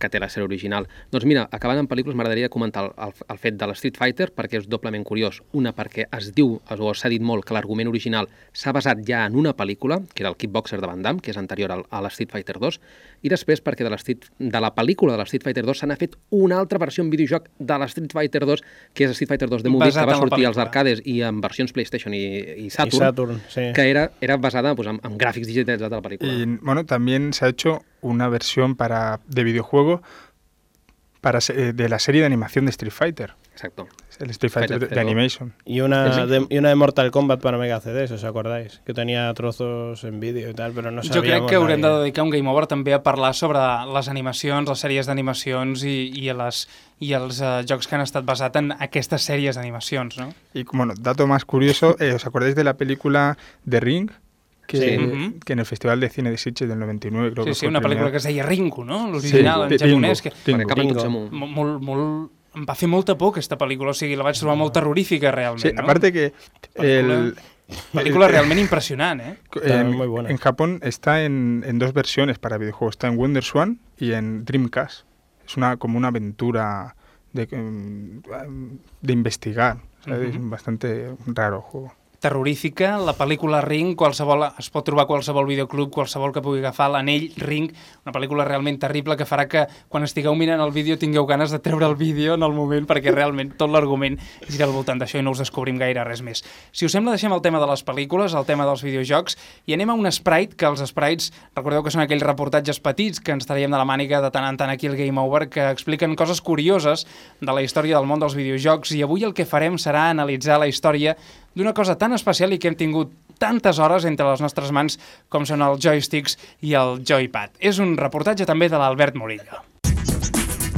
que té la sèrie original. Doncs mira, acabant amb pel·lícules, m'agradaria comentar el, el, el fet de l'Street Fighter perquè és doblement curiós. Una, perquè es diu, o s'ha dit molt, que l'argument original s'ha basat ja en una pel·lícula, que era el Kickboxer de Van Damme, que és anterior al, a l'Street Fighter 2, i després perquè de, l'Street- de la pel·lícula de l'Street Fighter 2 se n'ha fet una altra versió en videojoc de l'Street Fighter 2, que és Street Fighter 2 The Movie, que va la sortir als arcades i en versions PlayStation i, i Saturn, Saturn, sí. que era, era basada pues, en, en gràfics digitalitzats de la pel·lícula. Y bueno, también se ha hecho una versión para de videojuego para se- eh, de la serie de animación de Street Fighter. Exacto. El Street Fighter, Fighter de, de. Animation. Y una, de, y una de Mortal Kombat para Mega CD, si os acordáis, que tenía trozos en vídeo y tal, pero no Jo sabíamos crec que haurem de dedicar un Game Over també a parlar sobre les animacions, les sèries d'animacions i, i, a les, i els uh, jocs que han estat basats en aquestes sèries d'animacions, no? Y bueno, dato más curioso, eh, ¿os acordáis de la película The Ring? Que, Sí. Que en el Festival de Cine de Sitges del 99 creo Sí, que sí, una pel·lícula premiada. que es deia Ringu, no? L'original Sí, en japonès. Que. Ringu. Mo- Molt, molt, em va fer molta por aquesta pel·lícula, o sigui, la vaig trobar molt terrorífica realment, Sí, no? aparte que el, Pel·lícula el- realment impressionant, eh? en, en Japón está en, en dos versiones para videojuegos. Está en Wonder Swan y en Dreamcast. Es una como una aventura de, mm, de investigar. ¿sabes? Ujú. Bastante raro juego. Terrorífica, la pel·lícula Ring, qualsevol, es pot trobar qualsevol videoclub, qualsevol que pugui agafar l'anell Ring, una pel·lícula realment terrible que farà que quan estigueu mirant el vídeo tingueu ganes de treure el vídeo en el moment perquè realment tot l'argument gira al voltant d'això i no us descobrim gaire res més. Si us sembla, deixem el tema de les pel·lícules, el tema dels videojocs i anem a un Sprite, que els Sprites, recordeu que són aquells reportatges petits que ens traiem de la màniga de tant en tant aquí al Game Over, que expliquen coses curioses de la història del món dels videojocs i avui el que farem serà analitzar la història d'una cosa tan especial i que hem tingut tantes hores entre les nostres mans com són els joysticks i el joypad. És un reportatge també de l'Albert Murillo.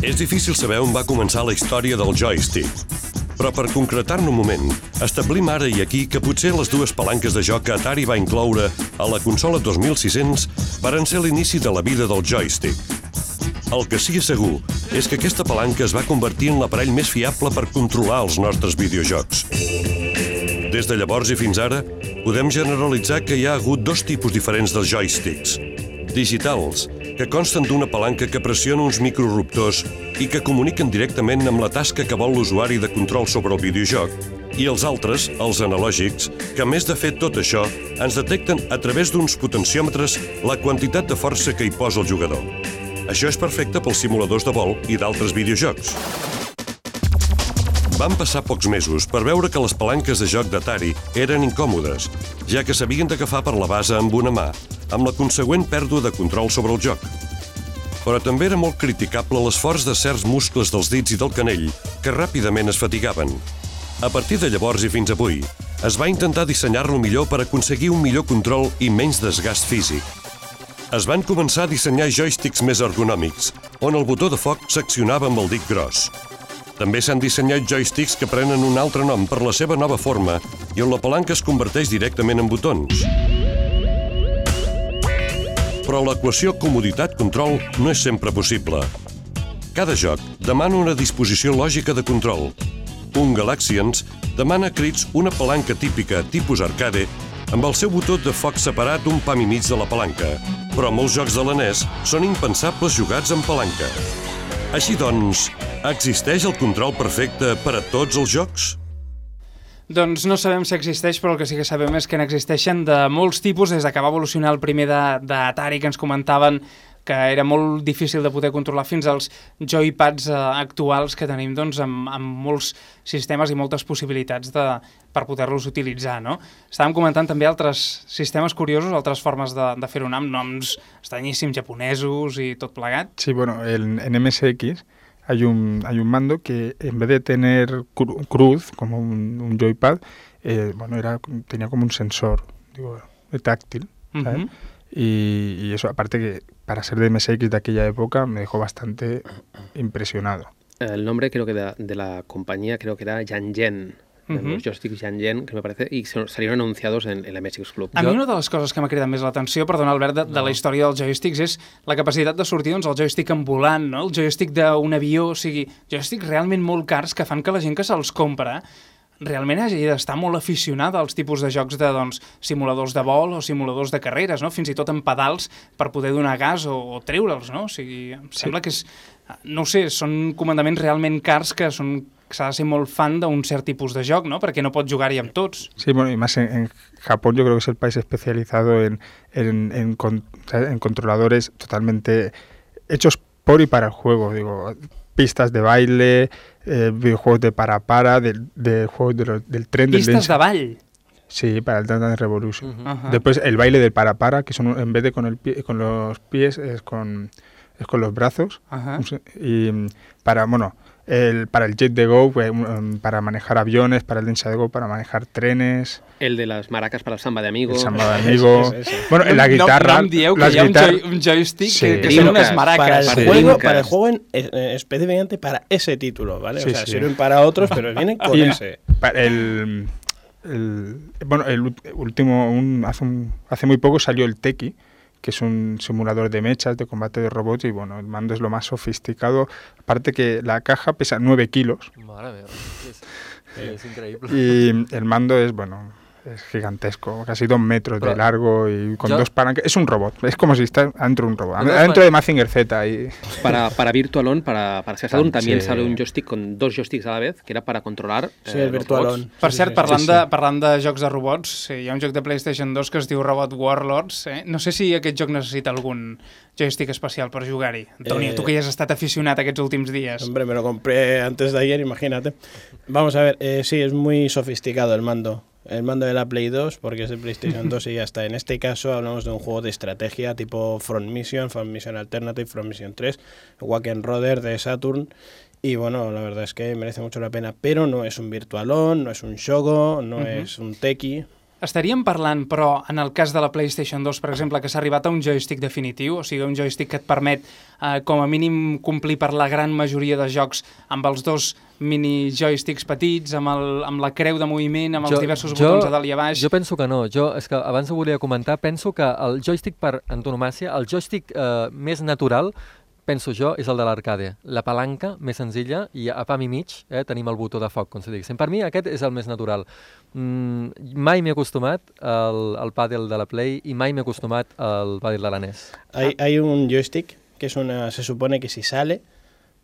És difícil saber on va començar la història del joystick. Però per concretar-ne un moment, establim ara i aquí que potser les dues palanques de joc que Atari va incloure a la consola 2600 varen ser l'inici de la vida del joystick. El que sí és segur és que aquesta palanca es va convertir en l'aparell més fiable per controlar els nostres videojocs. Des de llavors i fins ara, podem generalitzar que hi ha hagut dos tipus diferents de joysticks. Digitals, que consten d'una palanca que pressiona uns microruptors i que comuniquen directament amb la tasca que vol l'usuari de control sobre el videojoc, i els altres, els analògics, que a més de fer tot això, ens detecten a través d'uns potenciòmetres la quantitat de força que hi posa el jugador. Això és perfecte pels simuladors de vol i d'altres videojocs. Van passar pocs mesos per veure que les palanques de joc d'Atari eren incòmodes, ja que s'havien d'agafar per la base amb una mà, amb la consegüent pèrdua de control sobre el joc. Però també era molt criticable l'esforç de certs muscles dels dits i del canell, que ràpidament es fatigaven. A partir de llavors i fins avui, es va intentar dissenyar-lo millor per aconseguir un millor control i menys desgast físic. Es van començar a dissenyar joysticks més ergonòmics, on el botó de foc s'accionava amb el dit gros. També s'han dissenyat joysticks que prenen un altre nom per la seva nova forma i on la palanca es converteix directament en botons. Però l'equació comoditat-control no és sempre possible. Cada joc demana una disposició lògica de control. Un Galaxians demana crits una palanca típica tipus arcade amb el seu botó de foc separat d'un pam i mig de la palanca, però molts jocs de la NES són impensables jugats amb palanca. Així doncs, existeix el control perfecte per a tots els jocs? Doncs no sabem si existeix, però el que sí que sabem és que n'existeixen de molts tipus, des de que va evolucionar el primer d'Atari, que ens comentaven que era molt difícil de poder controlar, fins als joypads eh, actuals que tenim doncs, amb, amb molts sistemes i moltes possibilitats de, per poder-los utilitzar. No? Estàvem comentant també altres sistemes curiosos, altres formes de, de fer-ho amb noms estranyíssims japonesos i tot plegat. Sí, bueno, el- en MSX hay un, hay un mando que en vez de tener cru- cruz, como un, un joypad, eh, bueno, era, tenía como un sensor digo, de táctil. ¿sabes? Ujú. y, y eso, aparte que para ser de MSX de aquella época, me dejó bastante impresionado. El nombre creo que de, de la compañía creo que era Yangen. de Ujú. Los joysticks Yangen, que me parece, y se- salieron anunciados en, en la MSX Club. A mi una de les coses que m'ha cridat més l'atenció, perdona Albert, de, de la història dels joysticks és la capacitat de sortir doncs, el joystick en volant, no? el joystick d'un avió, o sigui, joysticks realment molt cars que fan que la gent que se'ls compra realment hagi d'estar molt aficionada als tipus de jocs de doncs, simuladors de vol o simuladors de carreres, no? fins i tot en pedals per poder donar gas o, o treure'ls. No? O sigui, em Sí. sembla que és... No sé, són comandaments realment cars que són que s'ha de ser molt fan d'un cert tipus de joc, no? perquè no pots jugar-hi amb tots. Sí, bueno, y más en, en Japón yo creo que es el país especializado en, en, en con- en controladores totalmente hechos por y para el juego. Digo, pistas de baile, eh, videojuegos de para para, del de juegos de los- del tren del Dance- de ball. Sí, para el Dance Revolution. Después el baile del para para, que son en vez de con el pie- con los pies es con es con los brazos. Ajá. No sé, Y mm, para bueno, el para el Jet de Go, pues, mm, para manejar aviones, para el Densa de Go, para manejar trenes. El de las maracas para el samba de El amigos. samba de amigo. Bueno, en la guitarra. No, dieu las un, guitar- joy, un joystick Sí. que, Dreamcast, maracas. Para el, Para juego, para el juego en- eh, eh, específicamente para ese título, ¿vale? Sí, o sea, sí. sirven para otros, pero vienen con Y ese. el, el- bueno, el último, un- hace, un- hace muy poco salió el Teki, que es un simulador de mechas, de combate de robots, y bueno, el mando es lo más sofisticado. Aparte que la caja pesa 9 kilos és, és increïble. y el mando es, bueno, es gigantesco, casi dos metros Pero de largo y con yo- dos palancas. Es un robot, es como si está dentro de un robot. De man- de Mazinger Z y... Para, para Virtual On, para, para Saturn, también Sí. sale un joystick con dos joysticks a la vez, que era para controlar Sí, eh, el los Virtual robots. On. Per Sí, cert, sí, parlant, sí, de, sí. parlant de jocs de robots, sí, hi ha un joc de PlayStation 2 que es diu Robot Warlords. Eh? No sé si aquest joc necessita algun joystick especial per jugar-hi. Antonio, Eh, tu que hi has estat aficionat aquests últims dies. Hombre, me lo compré antes de ayer, imagínate. Vamos a ver, eh, sí, es muy sofisticado el mando. El mando de la Play 2, porque es de PlayStation 2 y ya está. En este caso hablamos de un juego de estrategia tipo Front Mission, Front Mission Alternative, Front Mission 3, Wack and Roder de Saturn. Y bueno, la verdad es que merece mucho la pena, pero no es un Virtualon, no es un Shogo, no es un Teki. Estaríem parlant, però, en el cas de la PlayStation 2, per exemple, que s'ha arribat a un joystick definitiu, o sigui, un joystick que et permet, eh, com a mínim, complir per la gran majoria de jocs amb els dos mini joysticks petits, amb, el, amb la creu de moviment, amb els diversos botons a dalt i a baix. Jo penso que no. Jo, és que abans ho volia comentar, penso que el joystick per antonomàcia, el joystick eh, més natural, penso jo, és el de l'arcade. La palanca més senzilla i a pam i mig eh, tenim el botó de foc, com se diguéssim. Per mi aquest és el més natural. Mm, mai m'he acostumat al, al pàdel de la Play i mai m'he acostumat al pàdel de la NES. Hay, hay un joystick que es una, se supone que si sale,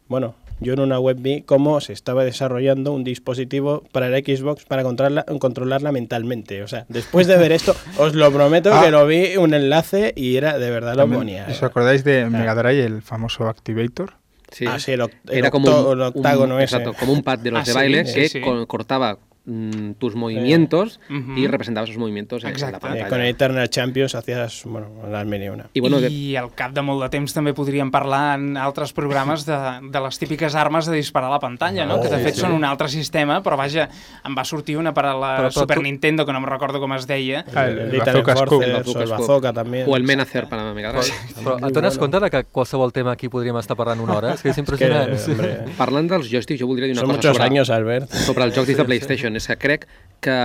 bueno, yo en una web vi cómo se estaba desarrollando un dispositivo para la Xbox para controlarla, controlarla mentalmente. O sea, después de ver esto, os lo prometo Ah. que lo vi un enlace y era de verdad lo También, ponía. ¿Os acordáis de Mega Drive, el famoso Activator? Sí. Ah, sí, el, oct- el Era como octo- un, el octágono un- ese. exacto, como un pad de los Ah, de baile sí, que sí. cortaba mm, tus movimientos Ujú. y representaba esos movimientos en- en la Exacte. pantalla. Eh, con el Eternal Champions hacías, bueno, y una. I, bueno, I al cap de molt de temps també podríem parlar en altres programes de, de les típiques armes de disparar a la pantalla, no? Oh, que de fet sí. són un altre sistema, però vaja, em va sortir una per a la Però- però Super tu- Nintendo, que no em recordo com es deia. Ah, El, el Scope. Enforcers, Bazooka o el Scope. Bazooka también. o el Menacer para la Mega Drive. Però et dones compte de que qualsevol tema aquí podríem estar parlant una hora? És que és impressionant. que, Parlant dels joysticks, jo voldria dir una cosa sobre, años, Albert. sobre els jocs de PlayStation. És que crec que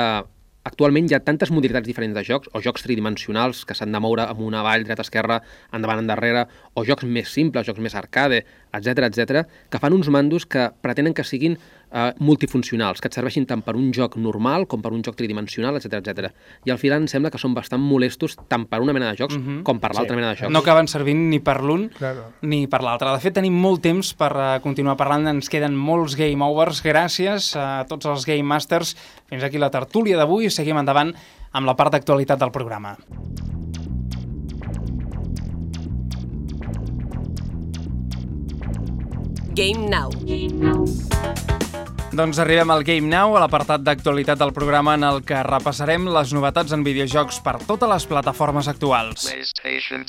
actualment hi ha tantes modalitats diferents de jocs, o jocs tridimensionals que s'han de moure amb una avall, dreta, esquerra, endavant, endarrere, o jocs més simples, jocs més arcade, etc etc, que fan uns mandos que pretenen que siguin eh, multifuncionals, que et serveixin tant per un joc normal com per un joc tridimensional, etc etc. I al final em sembla que són bastant molestos tant per una mena de jocs Mhm. com per l'altra Sí. mena de jocs. No acaben servint ni per l'un Claro. ni per l'altre. De fet, tenim molt temps per uh, continuar parlant. Ens queden molts Game Overs. Gràcies a tots els Game Masters. Fins aquí la tertúlia d'avui. Seguim endavant amb la part d'actualitat del programa. Game Now. Doncs arribem al Game Now, a l'apartat d'actualitat del programa en el que repassarem les novetats en videojocs per totes les plataformes actuals. PlayStation.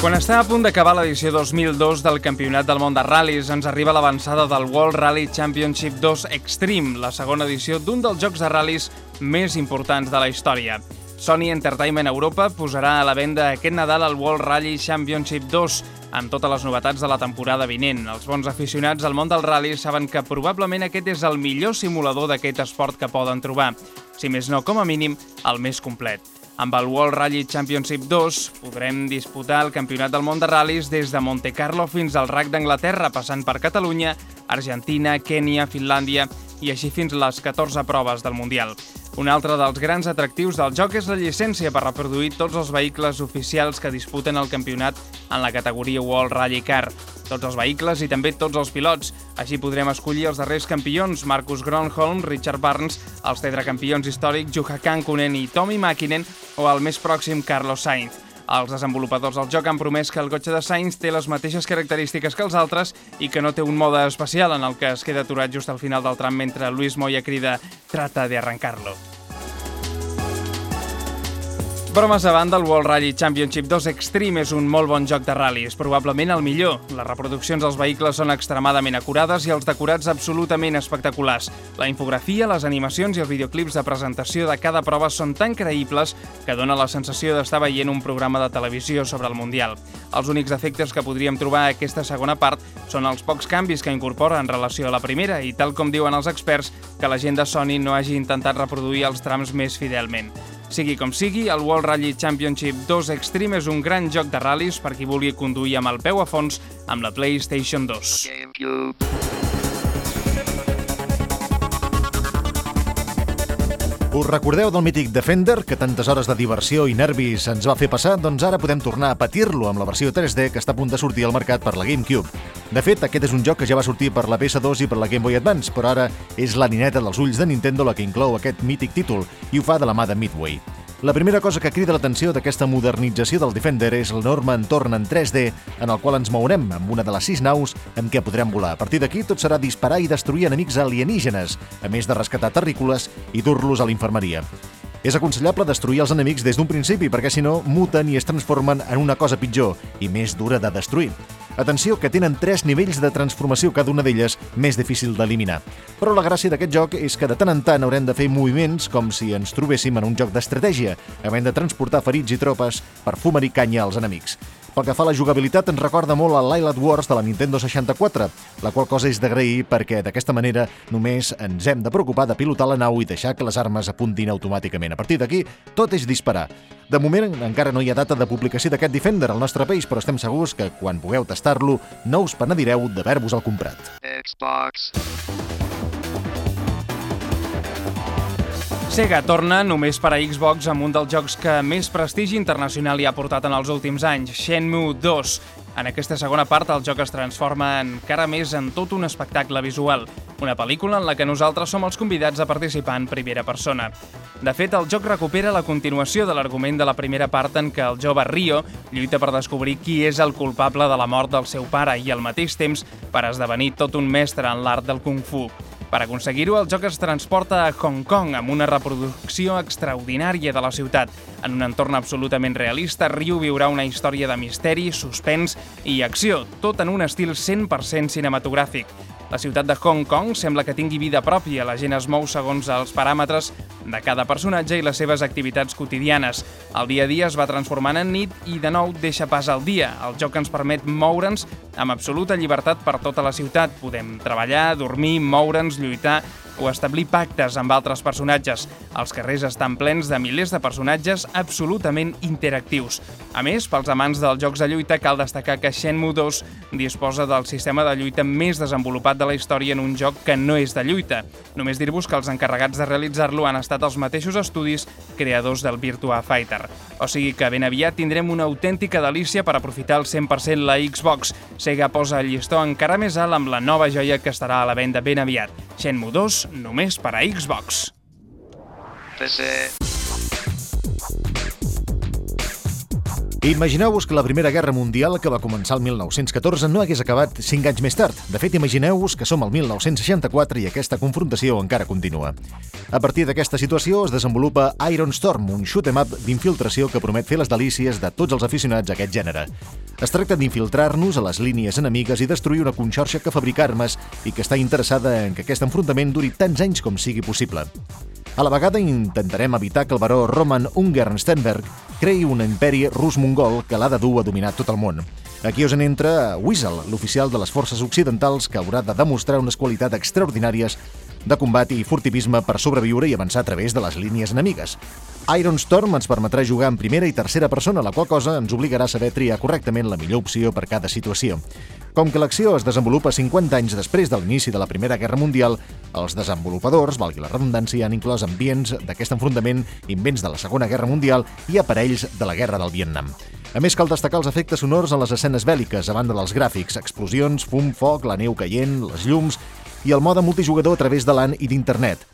Quan està a punt d'acabar l'edició 2002 del Campionat del Món de Ral·lis, ens arriba l'avançada del World Rally Championship 2 Extreme, la segona edició d'un dels jocs de ral·lis més importants de la història. Sony Entertainment Europa posarà a la venda aquest Nadal el World Rally Championship 2, amb totes les novetats de la temporada vinent. Els bons aficionats al món del rally saben que probablement aquest és el millor simulador d'aquest esport que poden trobar. Si més no, com a mínim, el més complet. Amb el World Rally Championship 2 podrem disputar el Campionat del món de ral·lis des de Monte Carlo fins al RAC d'Anglaterra, passant per Catalunya, Argentina, Kènia, Finlàndia i així fins les 14 proves del Mundial. Un altre dels grans atractius del joc és la llicència per reproduir tots els vehicles oficials que disputen el campionat en la categoria World Rally Car. Tots els vehicles i també tots els pilots. Així podrem escollir els darrers campions, Marcus Gronholm, Richard Barnes, els tetracampions històrics Juha Kankunen i Tommy Makinen o el més pròxim Carlos Sainz. Els desenvolupadors del joc han promès que el cotxe de Sainz té les mateixes característiques que els altres i que no té un mode especial en el que es queda aturat just al final del tram mentre Luis Moya crida «Trata de arrancarlo». Bromes a banda, el World Rally Championship 2 Extreme és un molt bon joc de ral·lis, probablement el millor. Les reproduccions dels vehicles són extremadament acurades i els decorats absolutament espectaculars. La infografia, les animacions i els videoclips de presentació de cada prova són tan creïbles que dona la sensació d'estar veient un programa de televisió sobre el Mundial. Els únics efectes que podríem trobar a aquesta segona part són els pocs canvis que incorpora en relació a la primera i, tal com diuen els experts, que la gent de Sony no hagi intentat reproduir els trams més fidelment. Sigui com sigui, el World Rally Championship 2 Extreme és un gran joc de ral·lis per qui vulgui conduir amb el peu a fons amb la PlayStation 2. Us recordeu del mític Defender, que tantes hores de diversió i nervis ens va fer passar? Doncs ara podem tornar a patir-lo amb la versió 3D que està a punt de sortir al mercat per la GameCube. De fet, aquest és un joc que ja va sortir per la PS2 i per la Game Boy Advance, però ara és la nineta dels ulls de Nintendo la que inclou aquest mític títol i ho fa de la mà de Midway. La primera cosa que crida l'atenció d'aquesta modernització del Defender és l'enorme entorn en 3D en el qual ens mourem amb una de les sis naus amb què podrem volar. A partir d'aquí tot serà disparar i destruir enemics alienígenes, a més de rescatar terrícoles i dur-los a l'infermeria. És aconsellable destruir els enemics des d'un principi perquè si no muten i es transformen en una cosa pitjor i més dura de destruir. Atenció, que tenen tres nivells de transformació, cada una d'elles més difícil d'eliminar. Però la gràcia d'aquest joc és que de tant en tant haurem de fer moviments com si ens trobéssim en un joc d'estratègia, havent de transportar ferits i tropes per fumerir canya als enemics. Pel que fa a la jugabilitat, ens recorda molt a l'Island Wars de la Nintendo 64, la qual cosa és d'agrair perquè d'aquesta manera només ens hem de preocupar de pilotar la nau i deixar que les armes apuntin automàticament. A partir d'aquí, tot és disparar. De moment, encara no hi ha data de publicació d'aquest Defender al nostre país, però estem segurs que quan pugueu tastar-lo no us penedireu d'haver-vos-el comprat. Xbox. Sega torna només per a Xbox amb un dels jocs que més prestigi internacional hi ha portat en els últims anys, Shenmue 2. En aquesta segona part, el joc es transforma encara més en tot un espectacle visual, una pel·lícula en la que nosaltres som els convidats a participar en primera persona. De fet, el joc recupera la continuació de l'argument de la primera part en què el jove Ryo lluita per descobrir qui és el culpable de la mort del seu pare i al mateix temps per esdevenir tot un mestre en l'art del Kung Fu. Per aconseguir-ho, el joc es transporta a Hong Kong amb una reproducció extraordinària de la ciutat. En un entorn absolutament realista, Ryu viurà una història de misteri, suspens i acció, tot en un estil 100% cinematogràfic. La ciutat de Hong Kong sembla que tingui vida pròpia, la gent es mou segons els paràmetres de cada personatge i les seves activitats quotidianes. El dia a dia es va transformant en nit i de nou deixa pas al dia. El joc ens permet moure'ns amb absoluta llibertat per tota la ciutat. Podem treballar, dormir, moure'ns, lluitar o establir pactes amb altres personatges. Els carrers estan plens de milers de personatges absolutament interactius. A més, pels amants dels jocs de lluita, cal destacar que Shenmue 2 disposa del sistema de lluita més desenvolupat de la història en un joc que no és de lluita. Només dir-vos que els encarregats de realitzar-lo han estat els mateixos estudis creadors del Virtua Fighter. O sigui que ben aviat tindrem una autèntica delícia per aprofitar al 100% la Xbox. Sega posa el llistó encara més alt amb la nova joia que estarà a la venda ben aviat. Shenmue 2 només per a Xbox. PC. Imagineu-vos que la Primera Guerra Mundial, que va començar el 1914, no hagués acabat cinc anys més tard. De fet, imagineu-vos que som al 1964 i aquesta confrontació encara continua. A partir d'aquesta situació es desenvolupa Iron Storm, un shoot 'em up d'infiltració que promet fer les delícies de tots els aficionats a aquest gènere. Es tracta d'infiltrar-nos a les línies enemigues i destruir una conxorxa que fabrica armes i que està interessada en que aquest enfrontament duri tants anys com sigui possible. A la vegada intentarem evitar que el baró Roman Ungern-Sternberg creï un imperi rus-mongol que l'ha de dur a dominar tot el món. Aquí us en entra Weasel, l'oficial de les forces occidentals que haurà de demostrar unes qualitats extraordinàries de combat i furtivisme per sobreviure i avançar a través de les línies enemigues. Iron Storm ens permetrà jugar en primera i tercera persona, la qual cosa ens obligarà a saber triar correctament la millor opció per cada situació. Com que l'acció es desenvolupa 50 anys després de l'inici de la Primera Guerra Mundial, els desenvolupadors, valgui la redundància, han inclòs ambients d'aquest enfrontament, invents de la Segona Guerra Mundial i aparells de la Guerra del Vietnam. A més, cal destacar els efectes sonors en les escenes bèl·liques, a banda dels gràfics, explosions, fum, foc, la neu caient, les llums i el mode multijugador a través de l'AN i d'internet.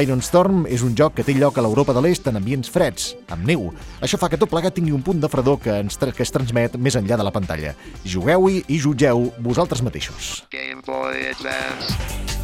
Iron Storm és un joc que té lloc a l'Europa de l'Est en ambients freds, amb neu. Això fa que tot plegat tingui un punt de fredor que, ens que es transmet més enllà de la pantalla. Jugueu-hi i jutgeu vosaltres mateixos. Game Boy Advance.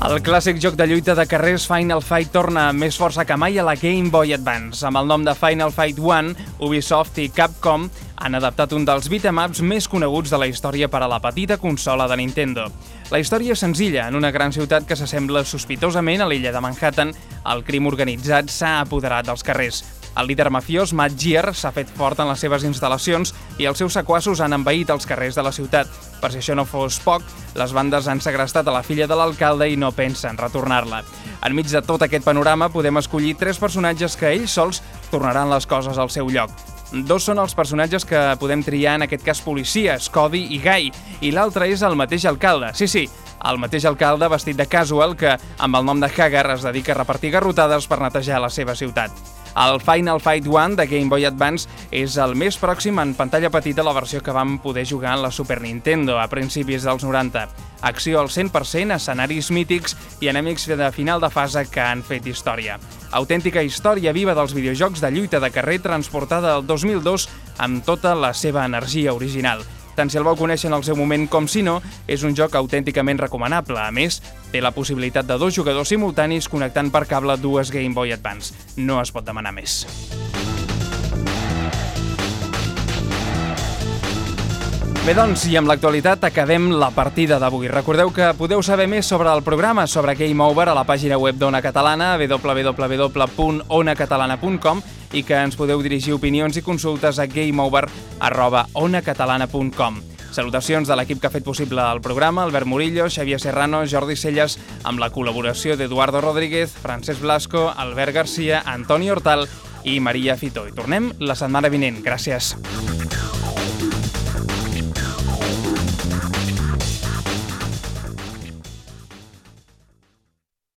El clàssic joc de lluita de carrers Final Fight torna amb més força que mai a la Game Boy Advance. Amb el nom de Final Fight 1, Ubisoft i Capcom han adaptat un dels beat'em-ups més coneguts de la història per a la petita consola de Nintendo. La història és senzilla. En una gran ciutat que s'assembla sospitosament a l'illa de Manhattan, el crim organitzat s'ha apoderat dels carrers. El líder mafiós, Matt Gier, s'ha fet fort en les seves instal·lacions i els seus sequassos han envaït els carrers de la ciutat. Per si això no fos poc, les bandes han segrestat a la filla de l'alcalde i no pensen retornar-la. Enmig de tot aquest panorama podem escollir tres personatges que ells sols tornaran les coses al seu lloc. Dos són els personatges que podem triar, en aquest cas policies, Cody i Guy, i l'altre és el mateix alcalde. Sí, sí, el mateix alcalde vestit de casual que, amb el nom de Hagar, es dedica a repartir garrotades per netejar la seva ciutat. El Final Fight 1 de Game Boy Advance és el més pròxim en pantalla petita la versió que vam poder jugar en la Super Nintendo a principis dels 90. Acció al 100%, escenaris mítics i enemics de final de fase que han fet història. Autèntica història viva dels videojocs de lluita de carrer transportada al 2002 amb tota la seva energia original. Tant si el vau conèixer en el seu moment com si no, és un joc autènticament recomanable. A més, té la possibilitat de dos jugadors simultanis connectant per cable dues Game Boy Advance. No es pot demanar més. Bé, doncs, i amb l'actualitat acabem la partida d'avui. Recordeu que podeu saber més sobre el programa, sobre Game Over, a la pàgina web d'Ona Catalana, www.onacatalana.com i que ens podeu dirigir opinions i consultes a gameover.onacatalana.com. Salutacions de l'equip que ha fet possible el programa, Albert Murillo, Xavier Serrano, Jordi Celles, amb la col·laboració d'Eduardo Rodríguez, Francesc Blasco, Albert Garcia, Antoni Hortal i Maria Fito. I tornem la setmana vinent. Gràcies.